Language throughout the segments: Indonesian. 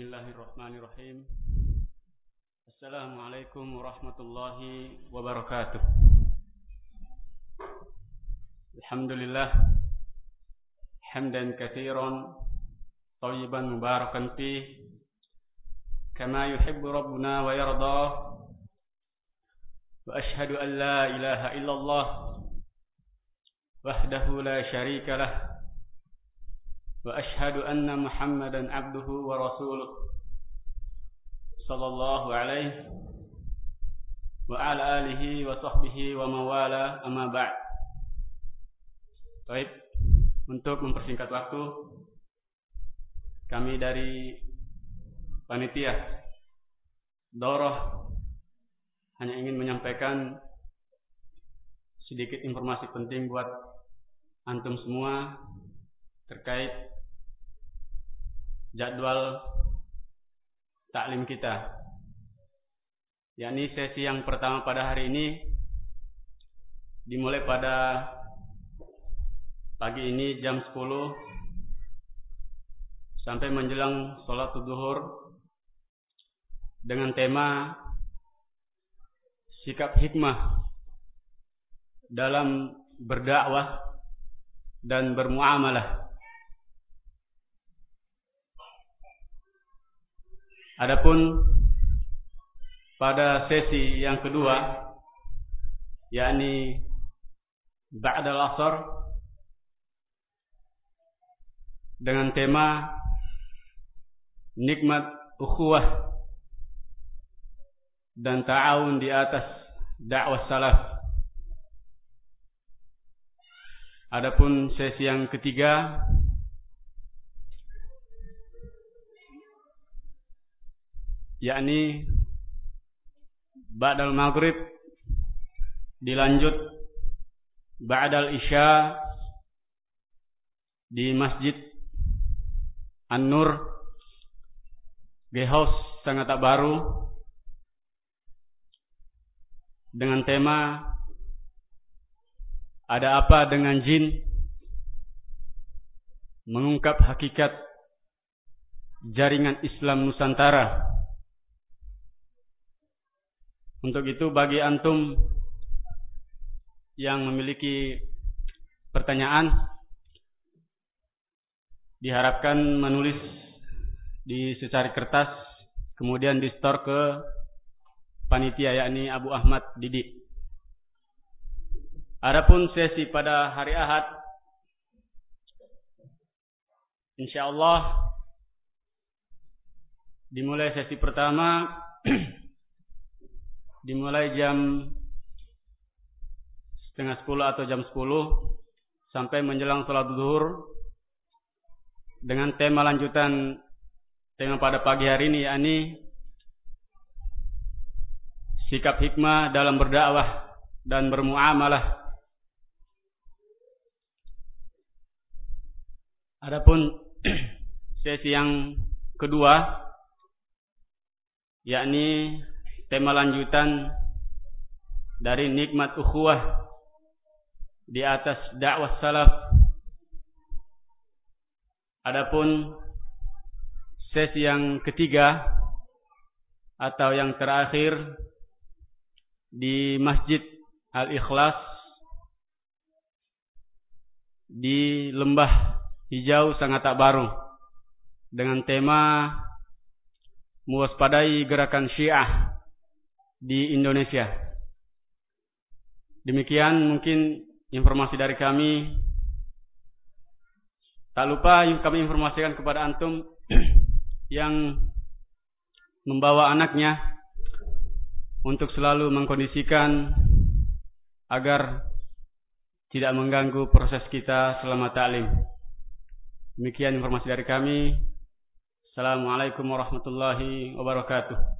Bismillahirrahmanirrahim. Assalamualaikum warahmatullahi wabarakatuh. Alhamdulillah hamdan katsiran tayyiban mubarakan fih kama yuhibbu rabbuna wa yarda. Wa ashhadu an la ilaha illallah wahdahu la syarika lah وأشهد أن محمدا عبده ورسوله صلى الله عليه وعلى آله وصحبه وموالا أما بعد Baik, untuk mempersingkat waktu kami dari panitia Doroh hanya ingin menyampaikan sedikit informasi penting buat antum semua terkait jadwal taklim kita. yakni sesi yang pertama pada hari ini dimulai pada pagi ini jam 10 sampai menjelang sholat zuhur dengan tema sikap hikmah dalam berdakwah dan bermuamalah Adapun pada sesi yang kedua yakni ba'dal asar dengan tema nikmat ukhuwah dan ta'awun di atas dakwah salaf. Adapun sesi yang ketiga yakni ba'dal maghrib dilanjut ba'dal isya di Masjid An-Nur. Gehaus sangat tak baru dengan tema ada apa dengan jin? Mengungkap hakikat jaringan Islam Nusantara untuk itu bagi antum yang memiliki pertanyaan diharapkan menulis di secari kertas kemudian di store ke panitia yakni Abu Ahmad Didi. Adapun sesi pada hari Ahad insyaallah dimulai sesi pertama dimulai jam setengah sepuluh atau jam sepuluh sampai menjelang sholat zuhur dengan tema lanjutan tema pada pagi hari ini yakni sikap hikmah dalam berdakwah dan bermuamalah. Adapun sesi yang kedua yakni tema lanjutan dari nikmat ukhuwah di atas dakwah salaf. Adapun sesi yang ketiga atau yang terakhir di Masjid Al-Ikhlas di Lembah Hijau sangat tak baru dengan tema mewaspadai gerakan Syiah di Indonesia. Demikian mungkin informasi dari kami. Tak lupa kami informasikan kepada antum yang membawa anaknya untuk selalu mengkondisikan agar tidak mengganggu proses kita selama taklim. Demikian informasi dari kami. Assalamualaikum warahmatullahi wabarakatuh.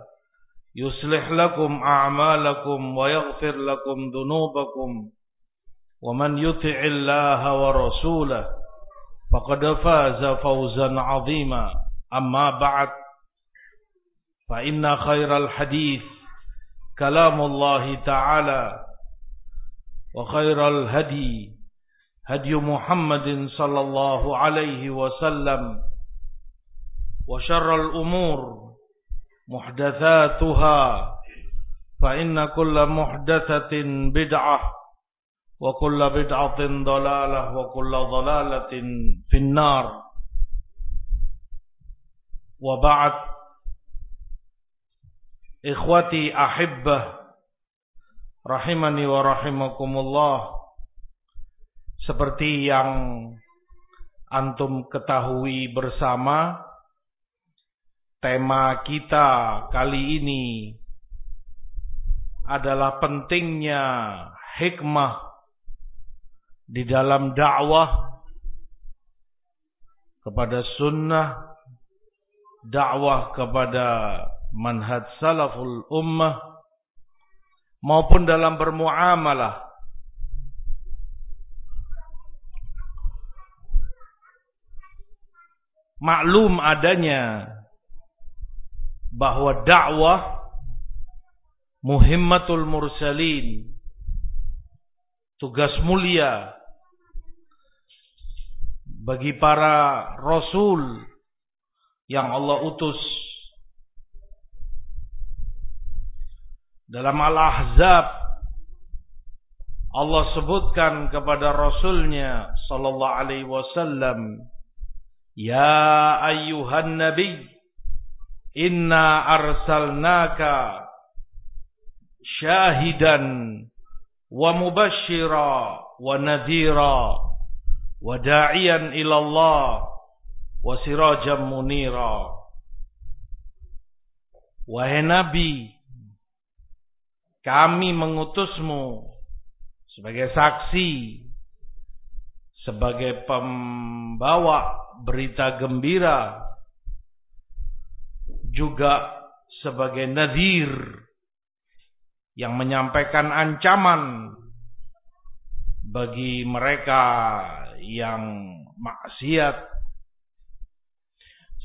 يصلح لكم أعمالكم ويغفر لكم ذنوبكم ومن يطع الله ورسوله فقد فاز فوزا عظيما. أما بعد فإن خير الحديث كلام الله تعالى وخير الهدي هدي محمد صلى الله عليه وسلم وشر الأمور محدثاتها فإن كل محدثة بدعة وكل بدعة ضلالة وكل ضلالة في النار وبعد إخوتي أحبة rahimani wa rahimakumullah seperti yang antum ketahui bersama Tema kita kali ini adalah pentingnya hikmah di dalam dakwah kepada sunnah, dakwah kepada manhaj salaful ummah, maupun dalam bermuamalah. Maklum adanya bahwa dakwah muhimmatul mursalin tugas mulia bagi para rasul yang Allah utus. Dalam Al-Ahzab Allah sebutkan kepada rasulnya sallallahu alaihi wasallam ya ayyuhan nabiy Inna arsalnaka syahidan wa mubashshira wa nadhira wa da'iyan ila Allah wa sirajan munira. Wahai Nabi kami mengutusmu sebagai saksi sebagai pembawa berita gembira juga sebagai nadir yang menyampaikan ancaman bagi mereka yang maksiat.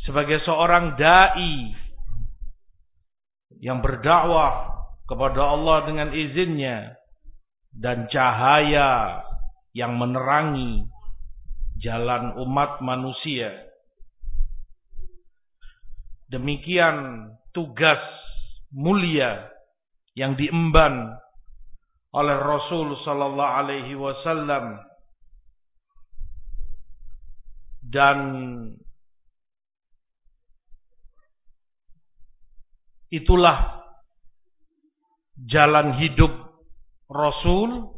Sebagai seorang dai yang berdakwah kepada Allah dengan izinnya dan cahaya yang menerangi jalan umat manusia Demikian tugas mulia yang diemban oleh Rasul sallallahu alaihi wasallam. Dan itulah jalan hidup Rasul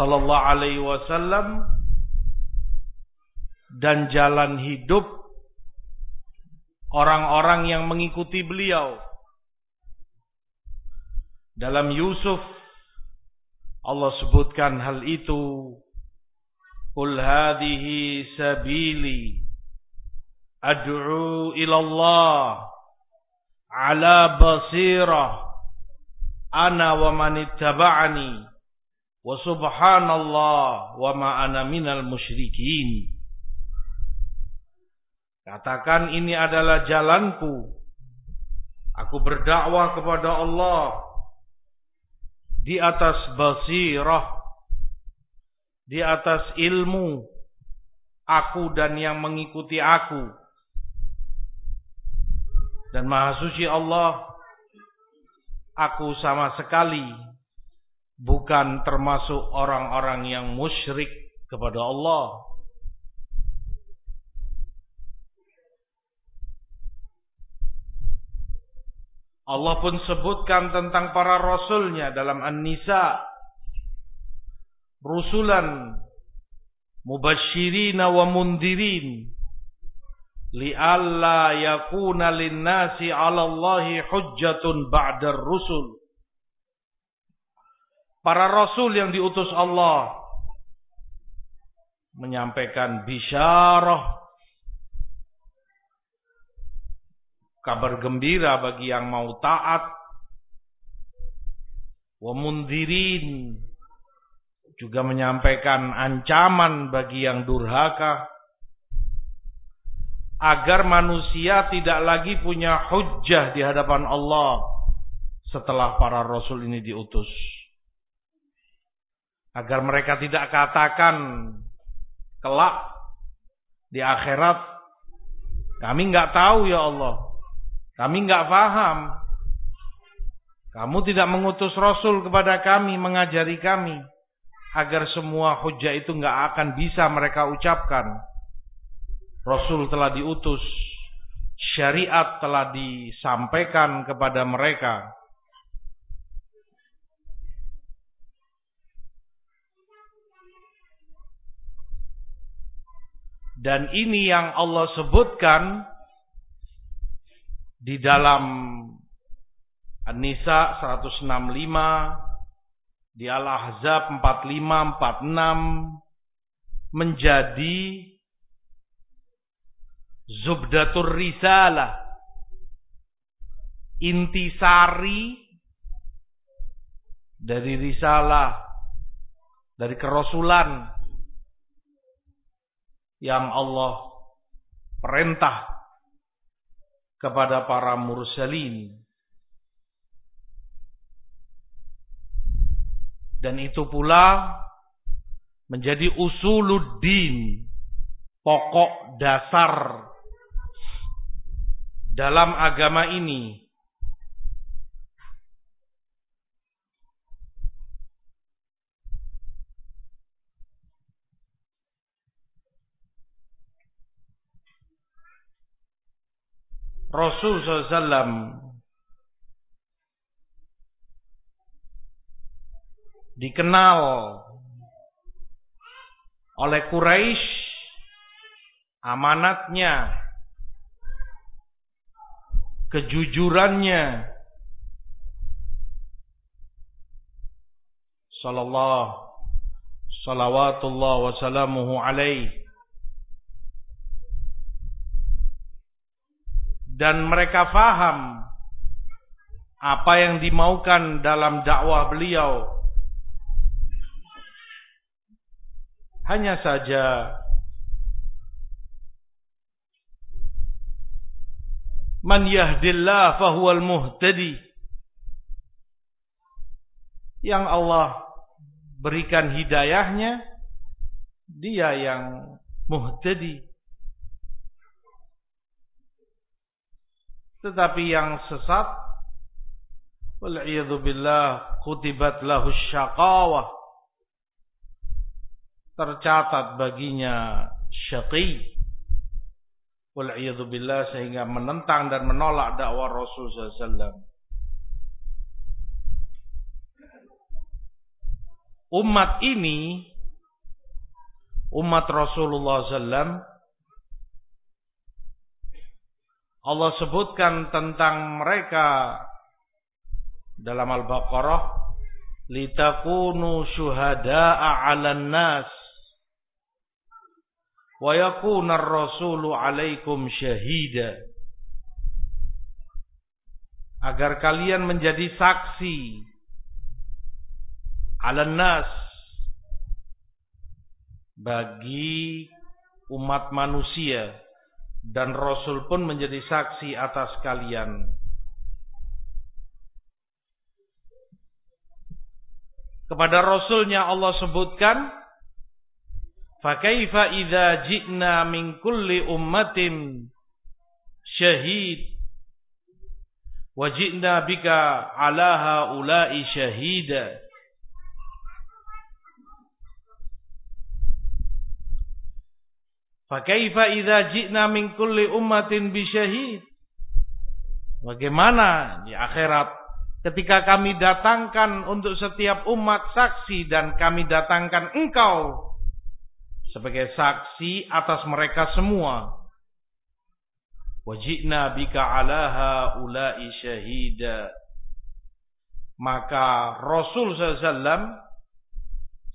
sallallahu alaihi wasallam dan jalan hidup orang-orang yang mengikuti beliau. Dalam Yusuf Allah sebutkan hal itu. Qul hadhihi sabili. Ad'u ila Allah ala basirah. Ana wa man ittaba'ani. Wa subhanallah wa ma ana minal musyrikin. Katakan ini adalah jalanku. Aku berdakwah kepada Allah di atas basirah, di atas ilmu, aku dan yang mengikuti aku. Dan Maha Suci Allah, aku sama sekali bukan termasuk orang-orang yang musyrik kepada Allah. Allah pun sebutkan tentang para rasulnya dalam An-Nisa. Rusulan mubashirina wa mundirin li'alla yakuna lin-nasi 'ala Allahi hujjatun ba'dar rusul. Para rasul yang diutus Allah menyampaikan bisyarah kabar gembira bagi yang mau taat. Wa mundirin. Juga menyampaikan ancaman bagi yang durhaka. Agar manusia tidak lagi punya hujjah di hadapan Allah setelah para rasul ini diutus. Agar mereka tidak katakan kelak di akhirat kami nggak tahu ya Allah kami nggak paham. Kamu tidak mengutus Rasul kepada kami, mengajari kami. Agar semua hujah itu nggak akan bisa mereka ucapkan. Rasul telah diutus. Syariat telah disampaikan kepada mereka. Dan ini yang Allah sebutkan di dalam An-Nisa 165 di Al-Ahzab 45 46 menjadi Zubdatur Risalah. Intisari dari risalah dari kerasulan yang Allah perintah kepada para mursalin. Dan itu pula menjadi usuluddin, pokok dasar dalam agama ini. Rasul SAW dikenal oleh Quraisy amanatnya kejujurannya. Sallallahu salawatullah wa salamuhu alaihi dan mereka faham apa yang dimaukan dalam dakwah beliau. Hanya saja Man yahdillah fahuwal muhtadi. Yang Allah berikan hidayahnya, dia yang muhtadi. Tetapi yang sesat Wal'iyadu billah Kutibat lahu syaqawah. Tercatat baginya syaqi. Wal'iyadu billah Sehingga menentang dan menolak dakwah Rasul SAW Umat ini Umat Rasulullah SAW Allah sebutkan tentang mereka dalam Al-Baqarah litakunu syuhada'a 'alan nas wa yakuna ar-rasulu 'alaikum syahida. Agar kalian menjadi saksi 'alan nas bagi umat manusia dan Rasul pun menjadi saksi atas kalian. Kepada Rasulnya Allah sebutkan, "Fakaifa idza ji'na min kulli ummatin syahid wa ji'na bika 'ala haula'i syahida." Fakaifa idza ji'na min kulli ummatin bisyahid? Bagaimana di akhirat ketika kami datangkan untuk setiap umat saksi dan kami datangkan engkau sebagai saksi atas mereka semua. Wajibna bika ala haula'i syahida. Maka Rasul SAW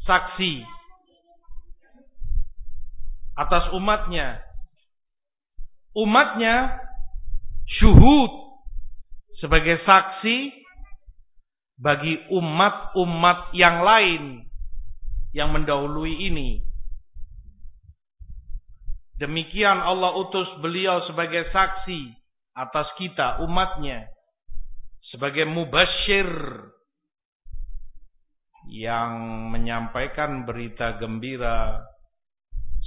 saksi atas umatnya. Umatnya syuhud sebagai saksi bagi umat-umat yang lain yang mendahului ini. Demikian Allah utus beliau sebagai saksi atas kita umatnya. Sebagai mubashir yang menyampaikan berita gembira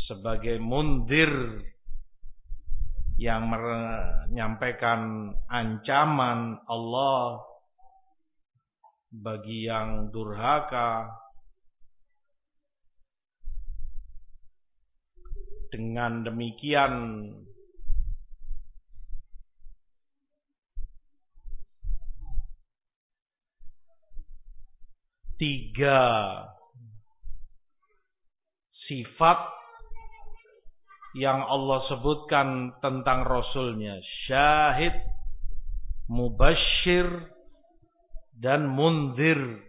sebagai mundir yang menyampaikan ancaman Allah bagi yang durhaka dengan demikian tiga sifat yang Allah sebutkan tentang Rasulnya. Syahid, Mubashir, dan Munzir.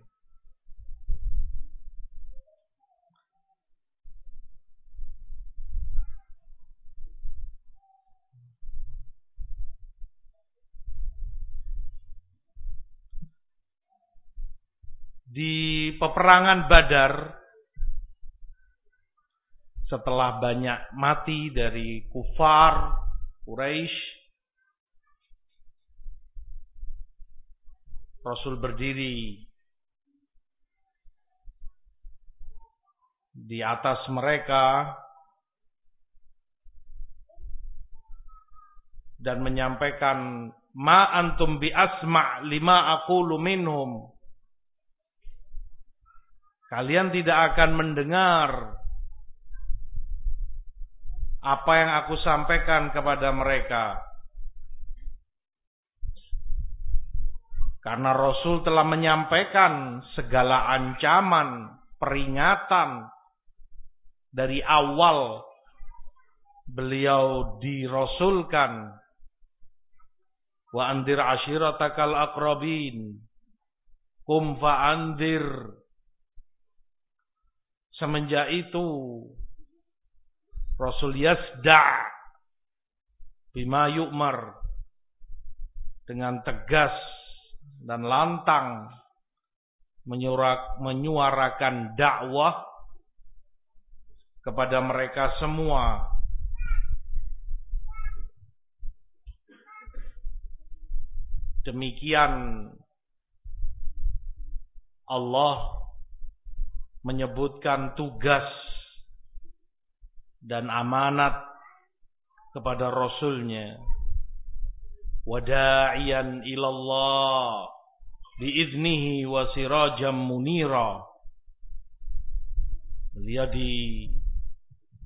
Di peperangan Badar setelah banyak mati dari kufar Quraisy Rasul berdiri di atas mereka dan menyampaikan ma antum bi asma lima aqulu minhum. Kalian tidak akan mendengar apa yang aku sampaikan kepada mereka. Karena Rasul telah menyampaikan segala ancaman, peringatan dari awal beliau dirasulkan. Wa andir ashiratakal akrabin. Kum andir. Semenjak itu Rasul yasda' bima yu'mar. Dengan tegas dan lantang menyurak, menyuarakan dakwah kepada mereka semua. Demikian Allah menyebutkan tugas dan amanat kepada Rasulnya. Wada'iyan ilallah biiznihi wa sirajam munira. Beliau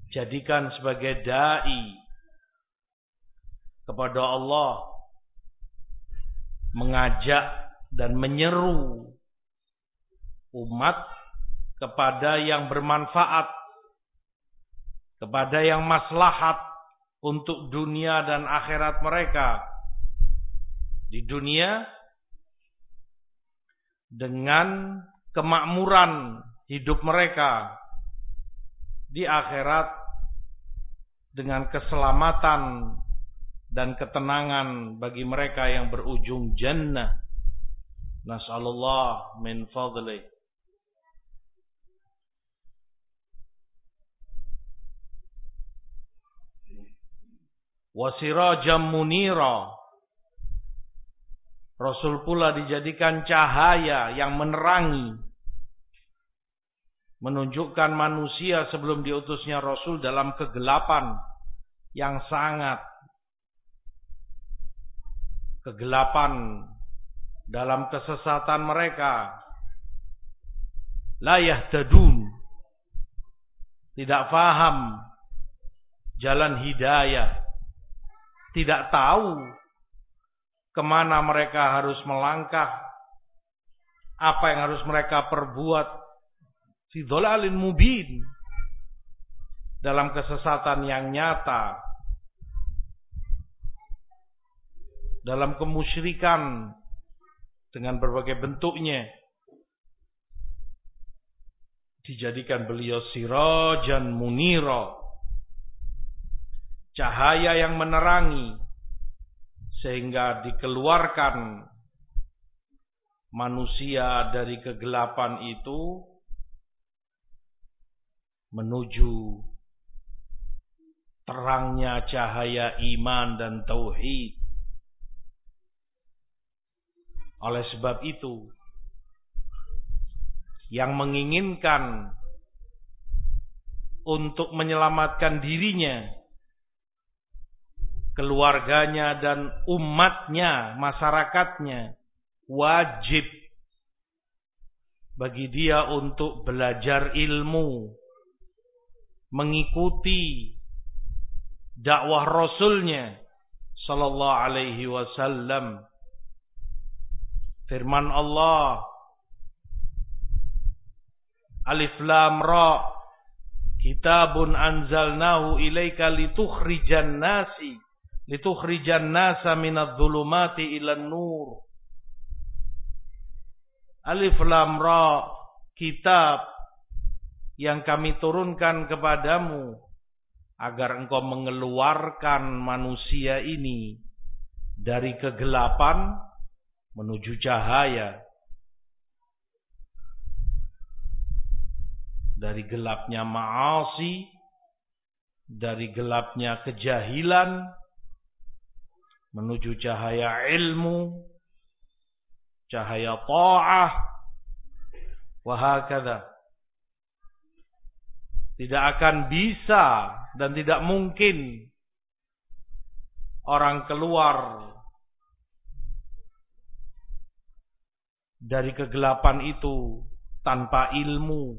dijadikan sebagai dai kepada Allah mengajak dan menyeru umat kepada yang bermanfaat kepada yang maslahat untuk dunia dan akhirat mereka. Di dunia dengan kemakmuran hidup mereka di akhirat dengan keselamatan dan ketenangan bagi mereka yang berujung jannah. Nas'alullah min fadli. Wasirajam munira. Rasul pula dijadikan cahaya yang menerangi. Menunjukkan manusia sebelum diutusnya Rasul dalam kegelapan yang sangat kegelapan dalam kesesatan mereka la yahtadun tidak faham jalan hidayah tidak tahu ke mana mereka harus melangkah apa yang harus mereka perbuat. Fi dhalalin mubin. Dalam kesesatan yang nyata. Dalam kemusyrikan dengan berbagai bentuknya. Dijadikan beliau sirajan munira cahaya yang menerangi sehingga dikeluarkan manusia dari kegelapan itu menuju terangnya cahaya iman dan tauhid. Oleh sebab itu, yang menginginkan untuk menyelamatkan dirinya, keluarganya dan umatnya, masyarakatnya, wajib bagi dia untuk belajar ilmu, mengikuti dakwah Rasulnya sallallahu alaihi wasallam. Firman Allah Alif Lam Ra Kitabun anzalnahu ilaika litukhrijan nasi litukhrijan nasa minadh dhulumati ilan nur. Alif Lam Ra kitab yang kami turunkan kepadamu agar engkau mengeluarkan manusia ini dari kegelapan menuju cahaya. Dari gelapnya maasi dari gelapnya kejahilan menuju cahaya ilmu cahaya ta'ah wahakada tidak akan bisa dan tidak mungkin orang keluar dari kegelapan itu tanpa ilmu.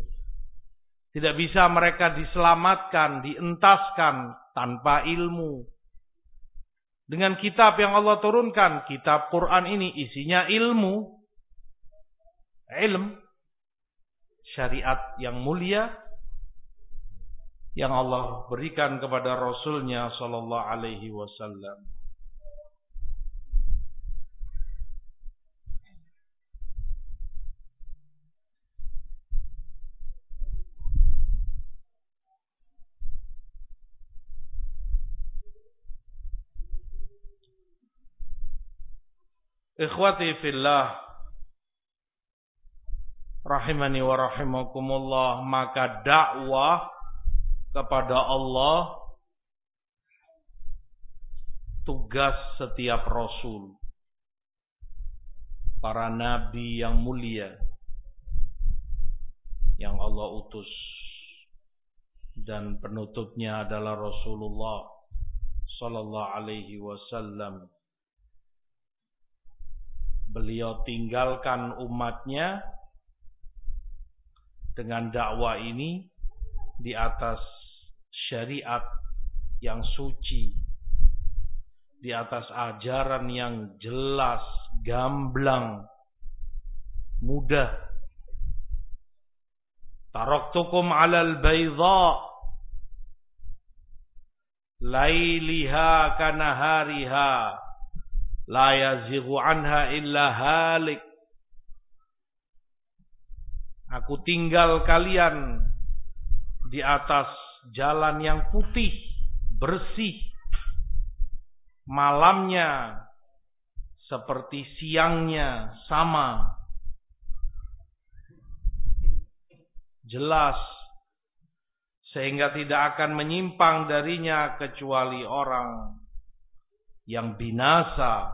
Tidak bisa mereka diselamatkan, dientaskan tanpa ilmu. Dengan kitab yang Allah turunkan, kitab Quran ini isinya ilmu. Ilm. Syariat yang mulia. Yang Allah berikan kepada Rasulnya Sallallahu Alaihi Wasallam. Ikhwati fillah rahimani wa rahimakumullah maka dakwah kepada Allah tugas setiap rasul para nabi yang mulia yang Allah utus. Dan penutupnya adalah Rasulullah sallallahu alaihi wasallam beliau tinggalkan umatnya dengan dakwah ini di atas syariat yang suci di atas ajaran yang jelas, gamblang, mudah. Taraktukum 'alal bayda lailiha kanahariha la yazighu anha illa halik Aku tinggal kalian di atas jalan yang putih, bersih. Malamnya seperti siangnya sama. Jelas sehingga tidak akan menyimpang darinya kecuali orang yang binasa.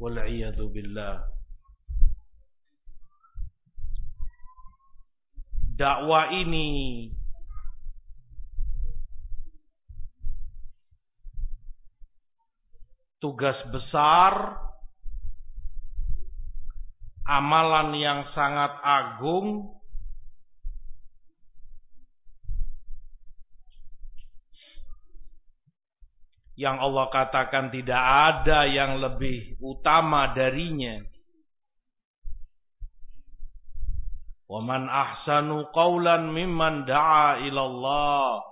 Wal'iyadu billah. dakwah ini tugas besar amalan yang sangat agung yang Allah katakan tidak ada yang lebih utama darinya. Waman ahsanu qawlan mimman da'a ilallah.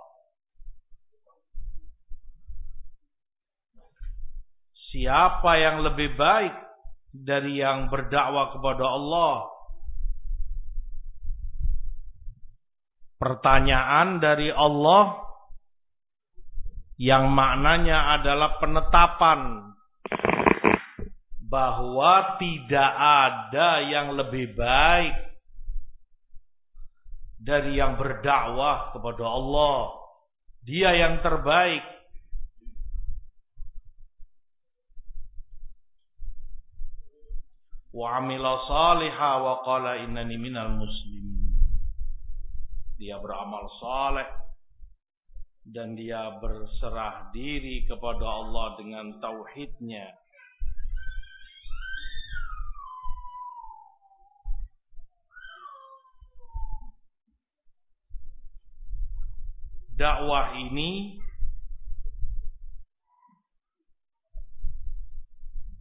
Siapa yang lebih baik dari yang berdakwah kepada Allah? Pertanyaan dari Allah yang maknanya adalah penetapan bahwa tidak ada yang lebih baik dari yang berdakwah kepada Allah. Dia yang terbaik. Wa amila salihah wa qala innani minal muslimin. Dia beramal saleh dan dia berserah diri kepada Allah dengan tauhidnya. Dakwah ini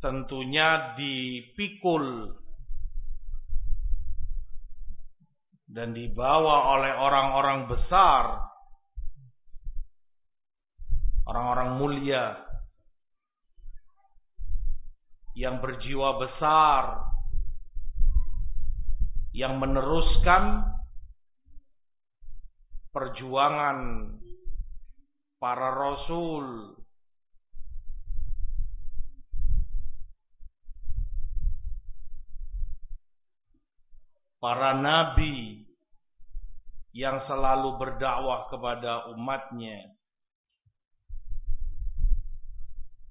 tentunya dipikul dan dibawa oleh orang-orang besar, orang-orang mulia yang berjiwa besar, yang meneruskan perjuangan para rasul. Para nabi yang selalu berdakwah kepada umatnya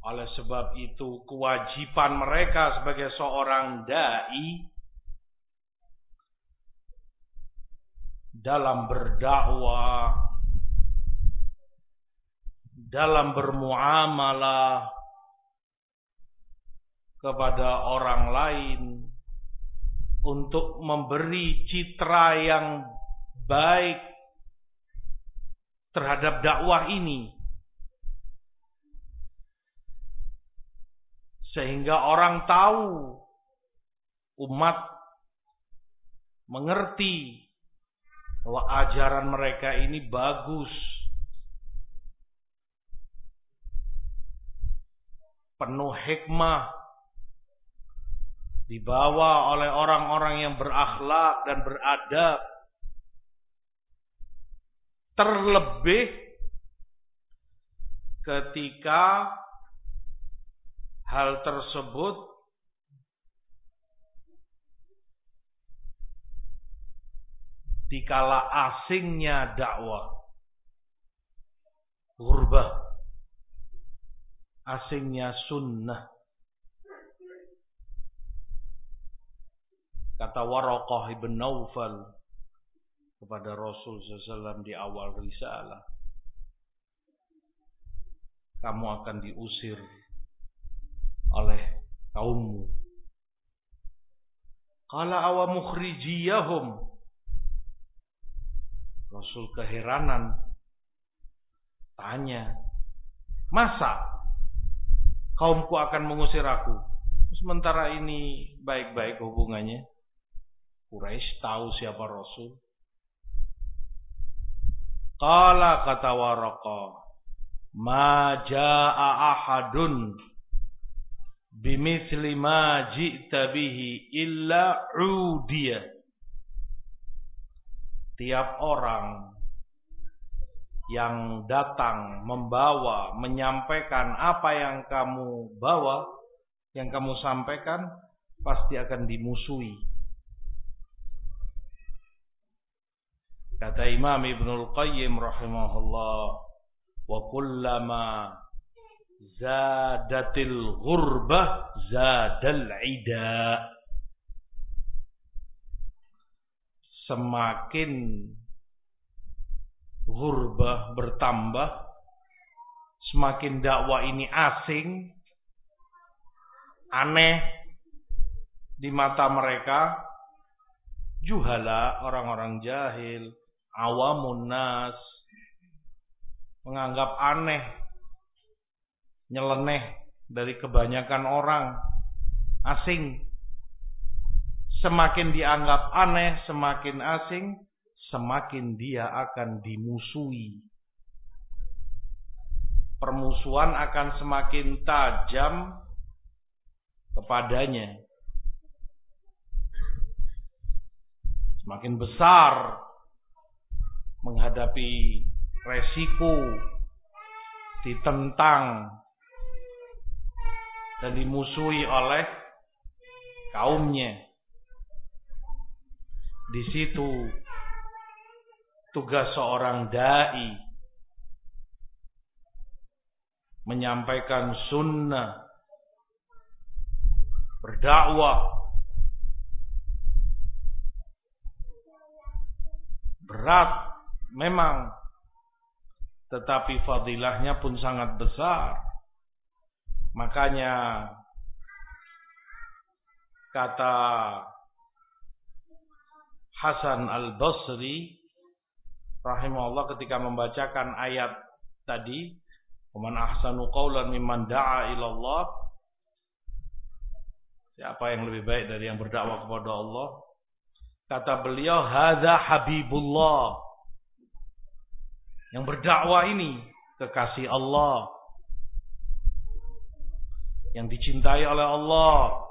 oleh sebab itu kewajiban mereka sebagai seorang dai dalam berdakwah, dalam bermuamalah kepada orang lain untuk memberi citra yang baik terhadap dakwah ini sehingga orang tahu umat mengerti bahwa ajaran mereka ini bagus. Penuh hikmah. Dibawa oleh orang-orang yang berakhlak dan beradab. Terlebih ketika hal tersebut dikala asingnya dakwah. Gurbah. Asingnya sunnah. Kata Waraqah ibn Naufal kepada Rasul SAW di awal risalah. Kamu akan diusir oleh kaummu. Kala awa mukhrijiyahum Rasul keheranan tanya, "Masa kaumku akan mengusir aku?" Sementara ini baik-baik hubungannya. Quraisy tahu siapa Rasul. Qala kata Waraqa, "Ma jaa ahadun bimithli ma ji'ta bihi illa udiyah." tiap orang yang datang membawa menyampaikan apa yang kamu bawa yang kamu sampaikan pasti akan dimusuhi kata Imam Ibnul Qayyim rahimahullah wa kullama zadatil ghurbah zadal ida. Semakin ghurbah bertambah, semakin dakwah ini asing, aneh di mata mereka, juhala orang-orang jahil, awamun nas, menganggap aneh, nyeleneh dari kebanyakan orang asing Semakin dianggap aneh, semakin asing, semakin dia akan dimusuhi. Permusuhan akan semakin tajam kepadanya. Semakin besar menghadapi resiko ditentang dan dimusuhi oleh kaumnya. Di situ tugas seorang dai menyampaikan sunnah, berdakwah, berat memang, tetapi fadilahnya pun sangat besar. Makanya kata Hasan al-Basri rahimahullah ketika membacakan ayat tadi, "Man ahsanu qawlan mimman da'a ila Allah?" Siapa yang lebih baik dari yang berdakwah kepada Allah? Kata beliau, "Hadza Habibullah." Yang berdakwah ini kekasih Allah. Yang dicintai oleh Allah.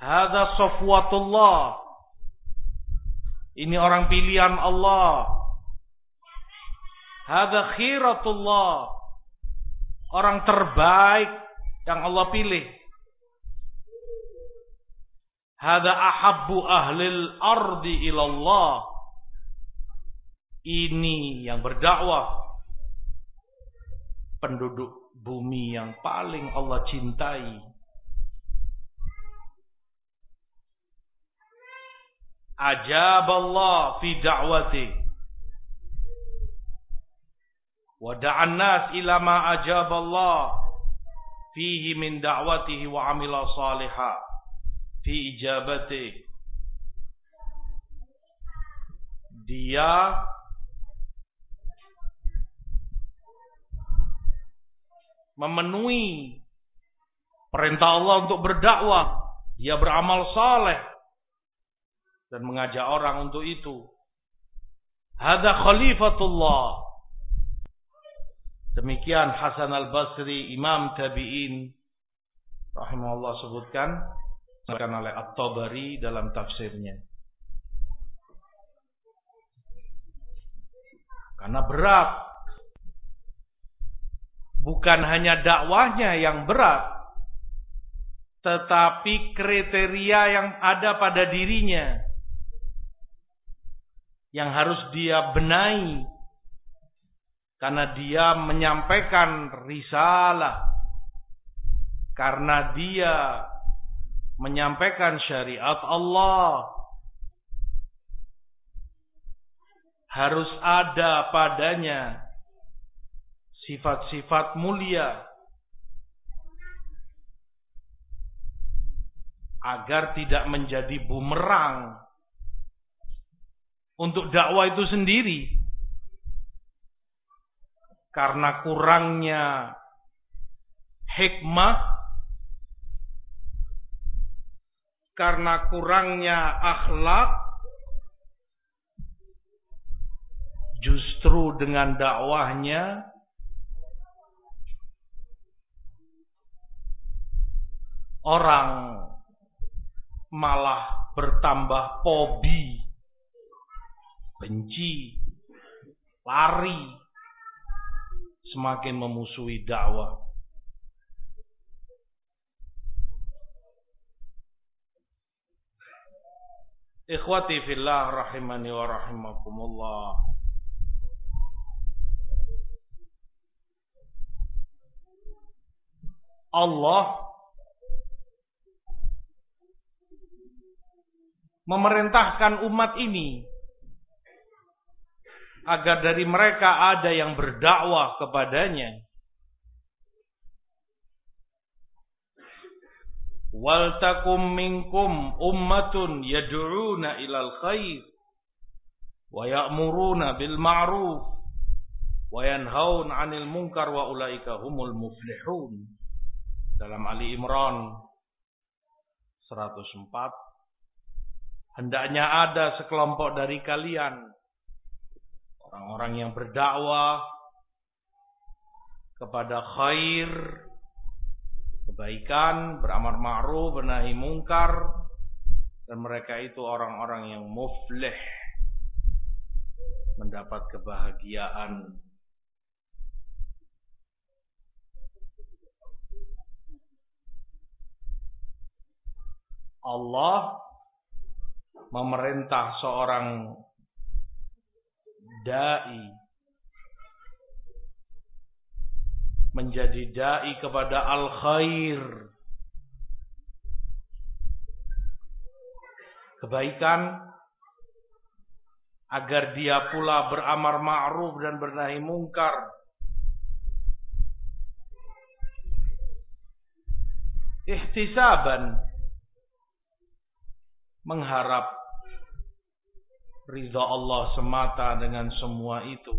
Hada sofwatullah. Ini orang pilihan Allah. Hada khiratullah. Orang terbaik yang Allah pilih. Hada ahabbu ahlil ardi ilallah. Ini yang berdakwah. Penduduk bumi yang paling Allah cintai. ajab Allah fi da'wati wa da'an nas ila ma ajab Allah fihi min da'watihi wa amila salihah fi ijabati dia memenuhi perintah Allah untuk berdakwah dia beramal saleh dan mengajak orang untuk itu. Hada khalifatullah. Demikian Hasan al-Basri, Imam Tabi'in rahimahullah sebutkan akan oleh At-Tabari dalam tafsirnya. Karena berat. Bukan hanya dakwahnya yang berat, tetapi kriteria yang ada pada dirinya yang harus dia benahi. Karena dia menyampaikan risalah. Karena dia menyampaikan syariat Allah. Harus ada padanya sifat-sifat mulia. Agar tidak menjadi bumerang. Untuk dakwah itu sendiri. Karena kurangnya hikmah. Karena kurangnya akhlak. Justru dengan dakwahnya orang malah bertambah pobi, benci, lari, semakin memusuhi dakwah. Ikhwati fillah rahimani wa rahimakumullah. Allah memerintahkan umat ini agar dari mereka ada yang berdakwah kepadanya. Wal takum minkum ummatun yad'una ilal khair wa ya'muruna bil ma'ruf wa yanhauna 'anil munkar wa ulaika humul muflihun. Dalam Ali Imran 104 hendaknya ada sekelompok dari kalian. Orang-orang yang berdakwah kepada khair, kebaikan, beramar ma'ruf, bernahi mungkar. Dan mereka itu orang-orang yang muflih mendapat kebahagiaan. Allah memerintah seorang dai menjadi dai kepada al khair kebaikan agar dia pula beramar ma'ruf dan bernahi mungkar. Ihtisaban mengharap ridha Allah semata dengan semua itu.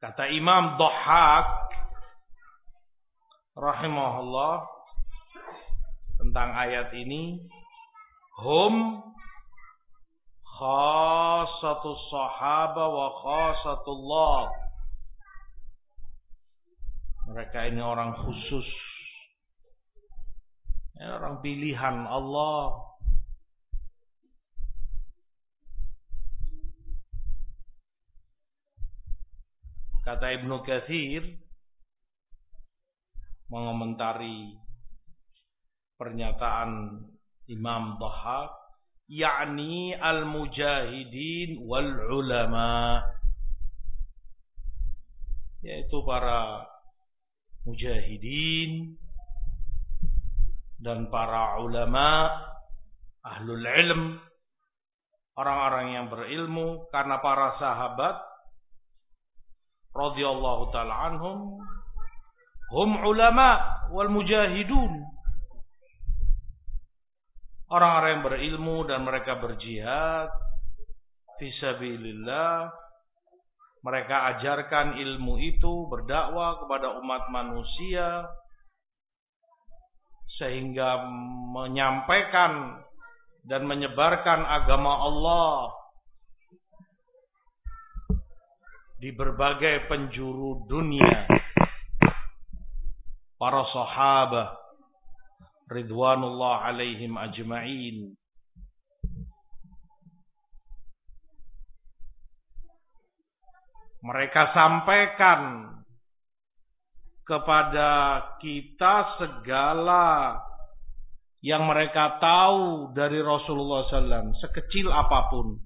Kata Imam Dhahak rahimahullah tentang ayat ini, hum khasatus sahaba wa khasatullah. Mereka ini orang khusus Ya, orang pilihan Allah. Kata Ibnu Katsir mengomentari pernyataan Imam Dhahak yakni al-mujahidin wal ulama yaitu para mujahidin dan para ulama ahlul ilm orang-orang yang berilmu karena para sahabat radhiyallahu taala anhum hum ulama wal mujahidun. Orang-orang yang berilmu dan mereka berjihad fisabilillah mereka ajarkan ilmu itu berdakwah kepada umat manusia sehingga menyampaikan dan menyebarkan agama Allah di berbagai penjuru dunia. Para sahabat ridwanullah alaihim ajma'in. Mereka sampaikan kepada kita segala yang mereka tahu dari Rasulullah SAW sekecil apa pun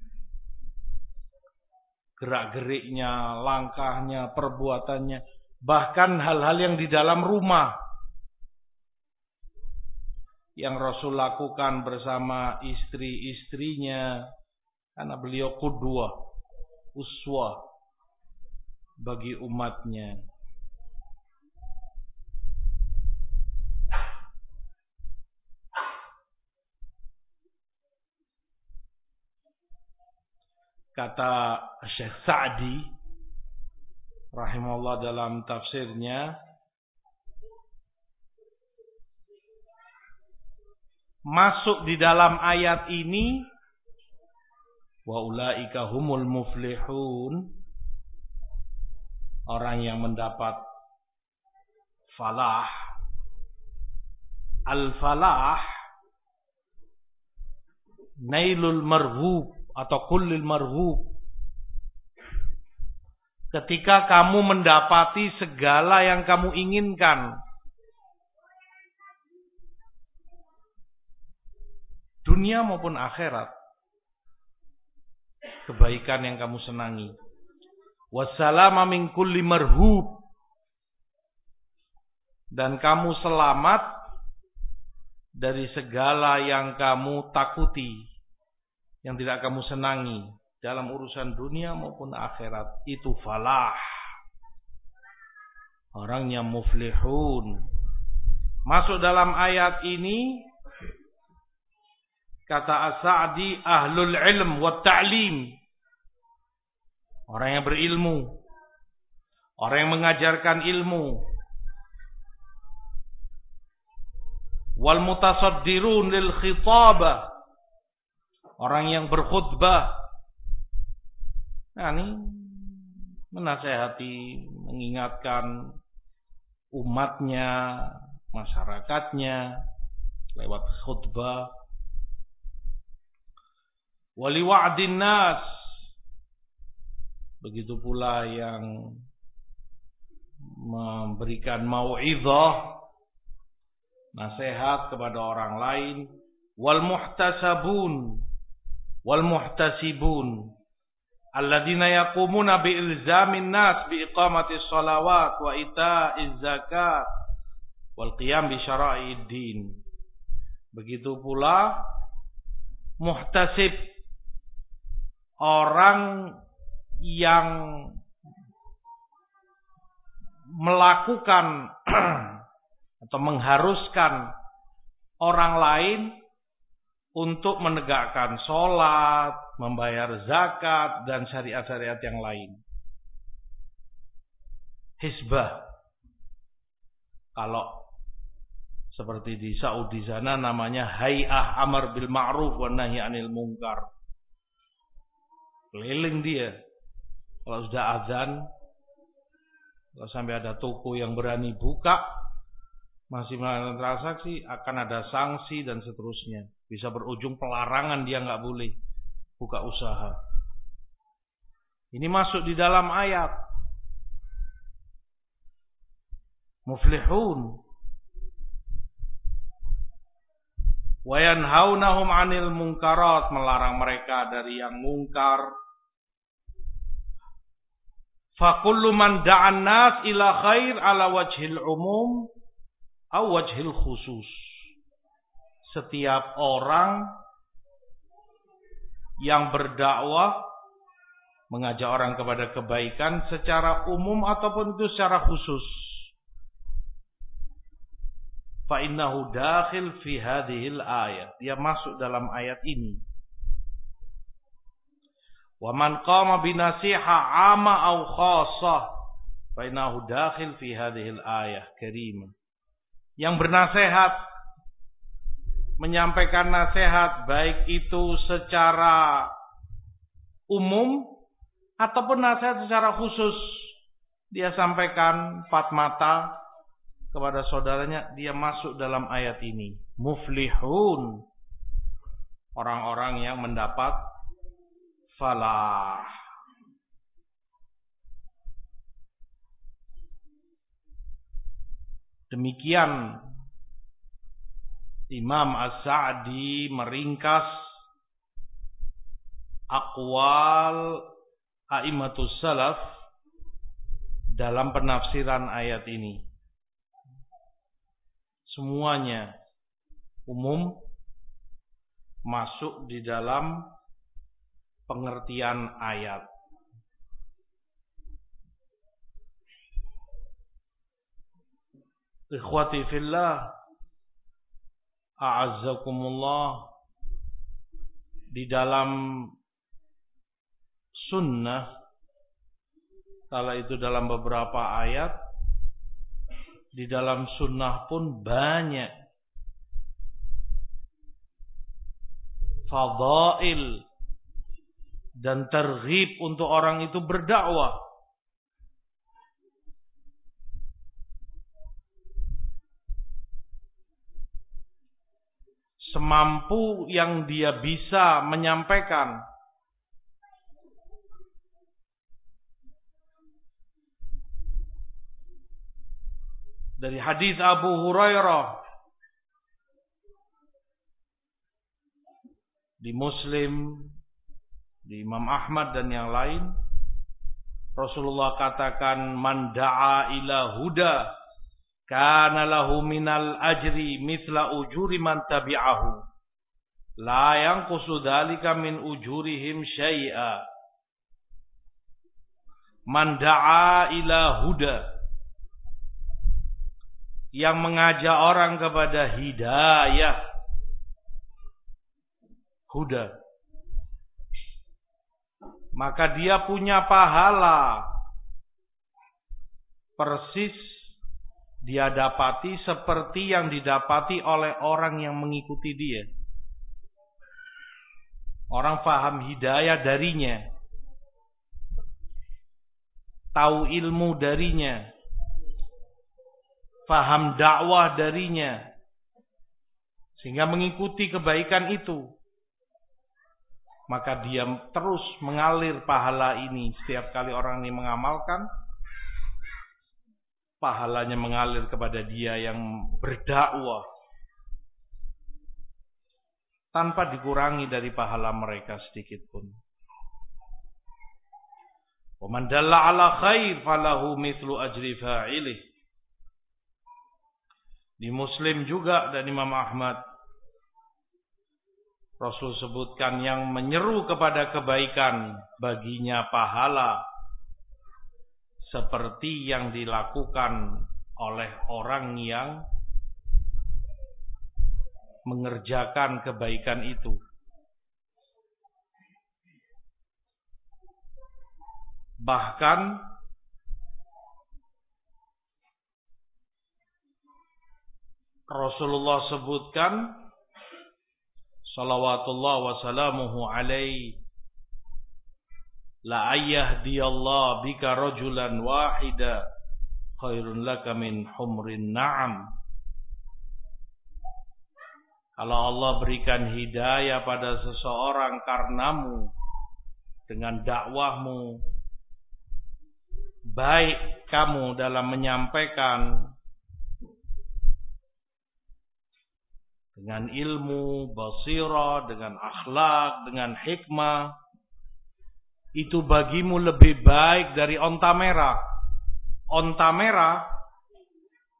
gerak-geriknya, langkahnya, perbuatannya, bahkan hal-hal yang di dalam rumah yang Rasul lakukan bersama istri-istrinya karena beliau kudua, uswah bagi umatnya. Kata Syekh Sa'di rahimahullah dalam tafsirnya masuk di dalam ayat ini wa ulaika humul muflihun. Orang yang mendapat falah. Al-falah nailul marhub atau kullil marhub ketika kamu mendapati segala yang kamu inginkan. Dunia maupun akhirat. Kebaikan yang kamu senangi. Wassalama min kulli marhub dan kamu selamat dari segala yang kamu takuti, yang tidak kamu senangi dalam urusan dunia maupun akhirat. Itu falah. Orangnya muflihun. Masuk dalam ayat ini kata As-Sa'di ahlul ilm wa ta'lim. Orang yang berilmu. Orang yang mengajarkan ilmu wal mutasaddirun lil khitabah orang yang berkhutbah. Nah ini menasehati mengingatkan umatnya masyarakatnya lewat khutbah. Wali wa'din nas. Begitu pula yang memberikan mau'izah nasihat kepada orang lain. Wal muhtasabun wal muhtasibun alladzina yaqumuna bi ilzamin nas bi iqamati shalawat wa ita'iz zakat wal qiyam bi syara'id din. Begitu pula muhtasib orang yang melakukan atau mengharuskan orang lain untuk menegakkan sholat, membayar zakat, dan syariat-syariat yang lain. Hisbah. Kalau seperti di Saudi sana namanya Hay'ah Amar bil Ma'ruf wa Nahi Anil Munkar. Keliling dia. Kalau sudah azan, kalau sampai ada toko yang berani buka, masih melakukan transaksi akan ada sanksi dan seterusnya. Bisa berujung pelarangan dia nggak boleh buka usaha. Ini masuk di dalam ayat. Muflihun. Wa yanhaunahum 'anil munkarat, melarang mereka dari yang mungkar. Fa kullu man da'an nas ila khair ala wajhil umum awajhil khusus. Setiap orang yang berdakwah mengajak orang kepada kebaikan secara umum ataupun itu secara khusus. Fa innahu dakhil fi hadhil ayat. Dia masuk dalam ayat ini. Wa man qama binasiha ama aw khassah fa innahu dakhil fi hadhil ayat karimah yang bernasehat menyampaikan nasihat baik itu secara umum ataupun nasihat secara khusus. Dia sampaikan empat mata kepada saudaranya dia masuk dalam ayat ini. Muflihun. Orang-orang yang mendapat falah. Demikian Imam As-Sa'di meringkas akwal a'immatus salaf dalam penafsiran ayat ini. Semuanya umum masuk di dalam pengertian ayat. Ikhwati fillah A'azzakumullah. Di dalam Sunnah Kalau itu dalam beberapa ayat Di dalam sunnah pun banyak Fadail Dan terghib untuk orang itu berdakwah semampu yang dia bisa menyampaikan. Dari hadis Abu Hurairah di Muslim, di Imam Ahmad dan yang lain, Rasulullah katakan man ila huda kana lahu minal ajri mithla ujuri man tabi'ahu. La yanqusu dhalika min ujurihim syai'a. Man da'a ila huda. Yang mengajak orang kepada hidayah. Huda. Maka dia punya pahala. Persis dia dapati seperti yang didapati oleh orang yang mengikuti dia. Orang faham hidayah darinya. Tahu ilmu darinya. Faham dakwah darinya. Sehingga mengikuti kebaikan itu. Maka dia terus mengalir pahala ini setiap kali orang ini mengamalkan pahalanya mengalir kepada dia yang berdakwah tanpa dikurangi dari pahala mereka sedikit pun. Wa man dalla ala khair falahu mithlu ajri fa'ilih. Di Muslim juga dan Imam Ahmad Rasul sebutkan yang menyeru kepada kebaikan baginya pahala seperti yang dilakukan oleh orang yang mengerjakan kebaikan itu. Bahkan Rasulullah sebutkan salawatullah wasalamuhu alaihi la Allah bika rajulan wahida khairun laka min humrin na'am. Kalau Allah berikan hidayah pada seseorang karenamu dengan dakwahmu baik kamu dalam menyampaikan dengan ilmu, basirah, dengan akhlak, dengan hikmah itu bagimu lebih baik dari onta merah. Onta merah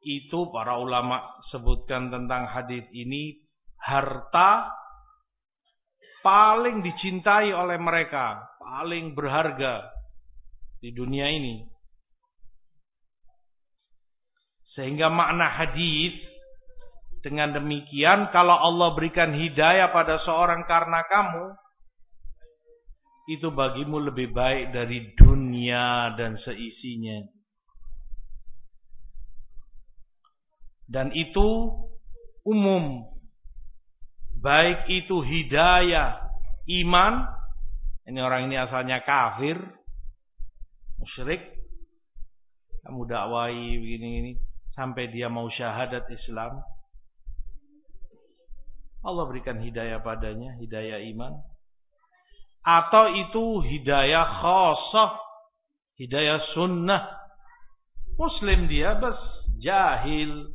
itu para ulama sebutkan tentang hadis ini harta paling dicintai oleh mereka, paling berharga di dunia ini. Sehingga makna hadis dengan demikian kalau Allah berikan hidayah pada seorang karena kamu, itu bagimu lebih baik dari dunia dan seisinya. Dan itu umum. Baik itu hidayah, iman. Ini orang ini asalnya kafir, musyrik. Kamu dakwai begini-ini sampai dia mau syahadat Islam. Allah berikan hidayah padanya, hidayah iman atau itu hidayah khasah, hidayah sunnah. Muslim dia bas jahil,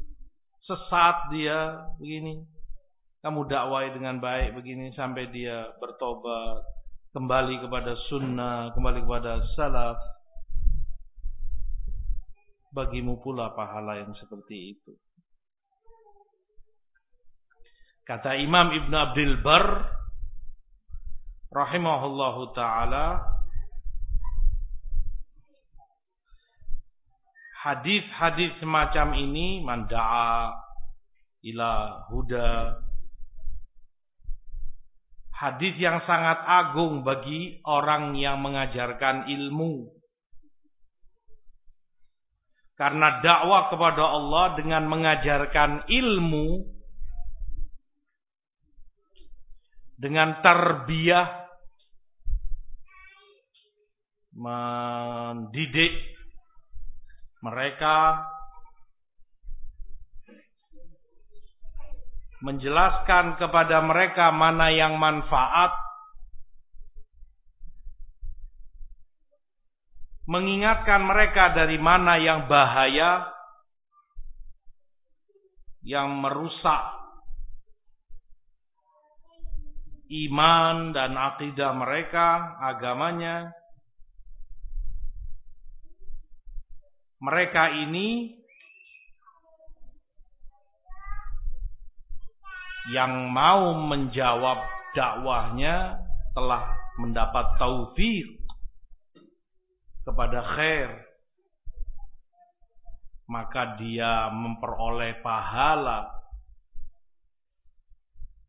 sesat dia begini. Kamu dakwai dengan baik begini sampai dia bertobat, kembali kepada sunnah, kembali kepada salaf. Bagimu pula pahala yang seperti itu. Kata Imam Ibn Abdul Bar rahimahullahu taala. Hadis-hadis semacam ini manda'a ila huda. Hadis yang sangat agung bagi orang yang mengajarkan ilmu. Karena dakwah kepada Allah dengan mengajarkan ilmu dengan tarbiyah mendidik mereka menjelaskan kepada mereka mana yang manfaat, mengingatkan mereka dari mana yang bahaya, yang merusak iman dan akidah mereka, agamanya. Mereka ini yang mau menjawab dakwahnya telah mendapat taufik kepada khair. Maka dia memperoleh pahala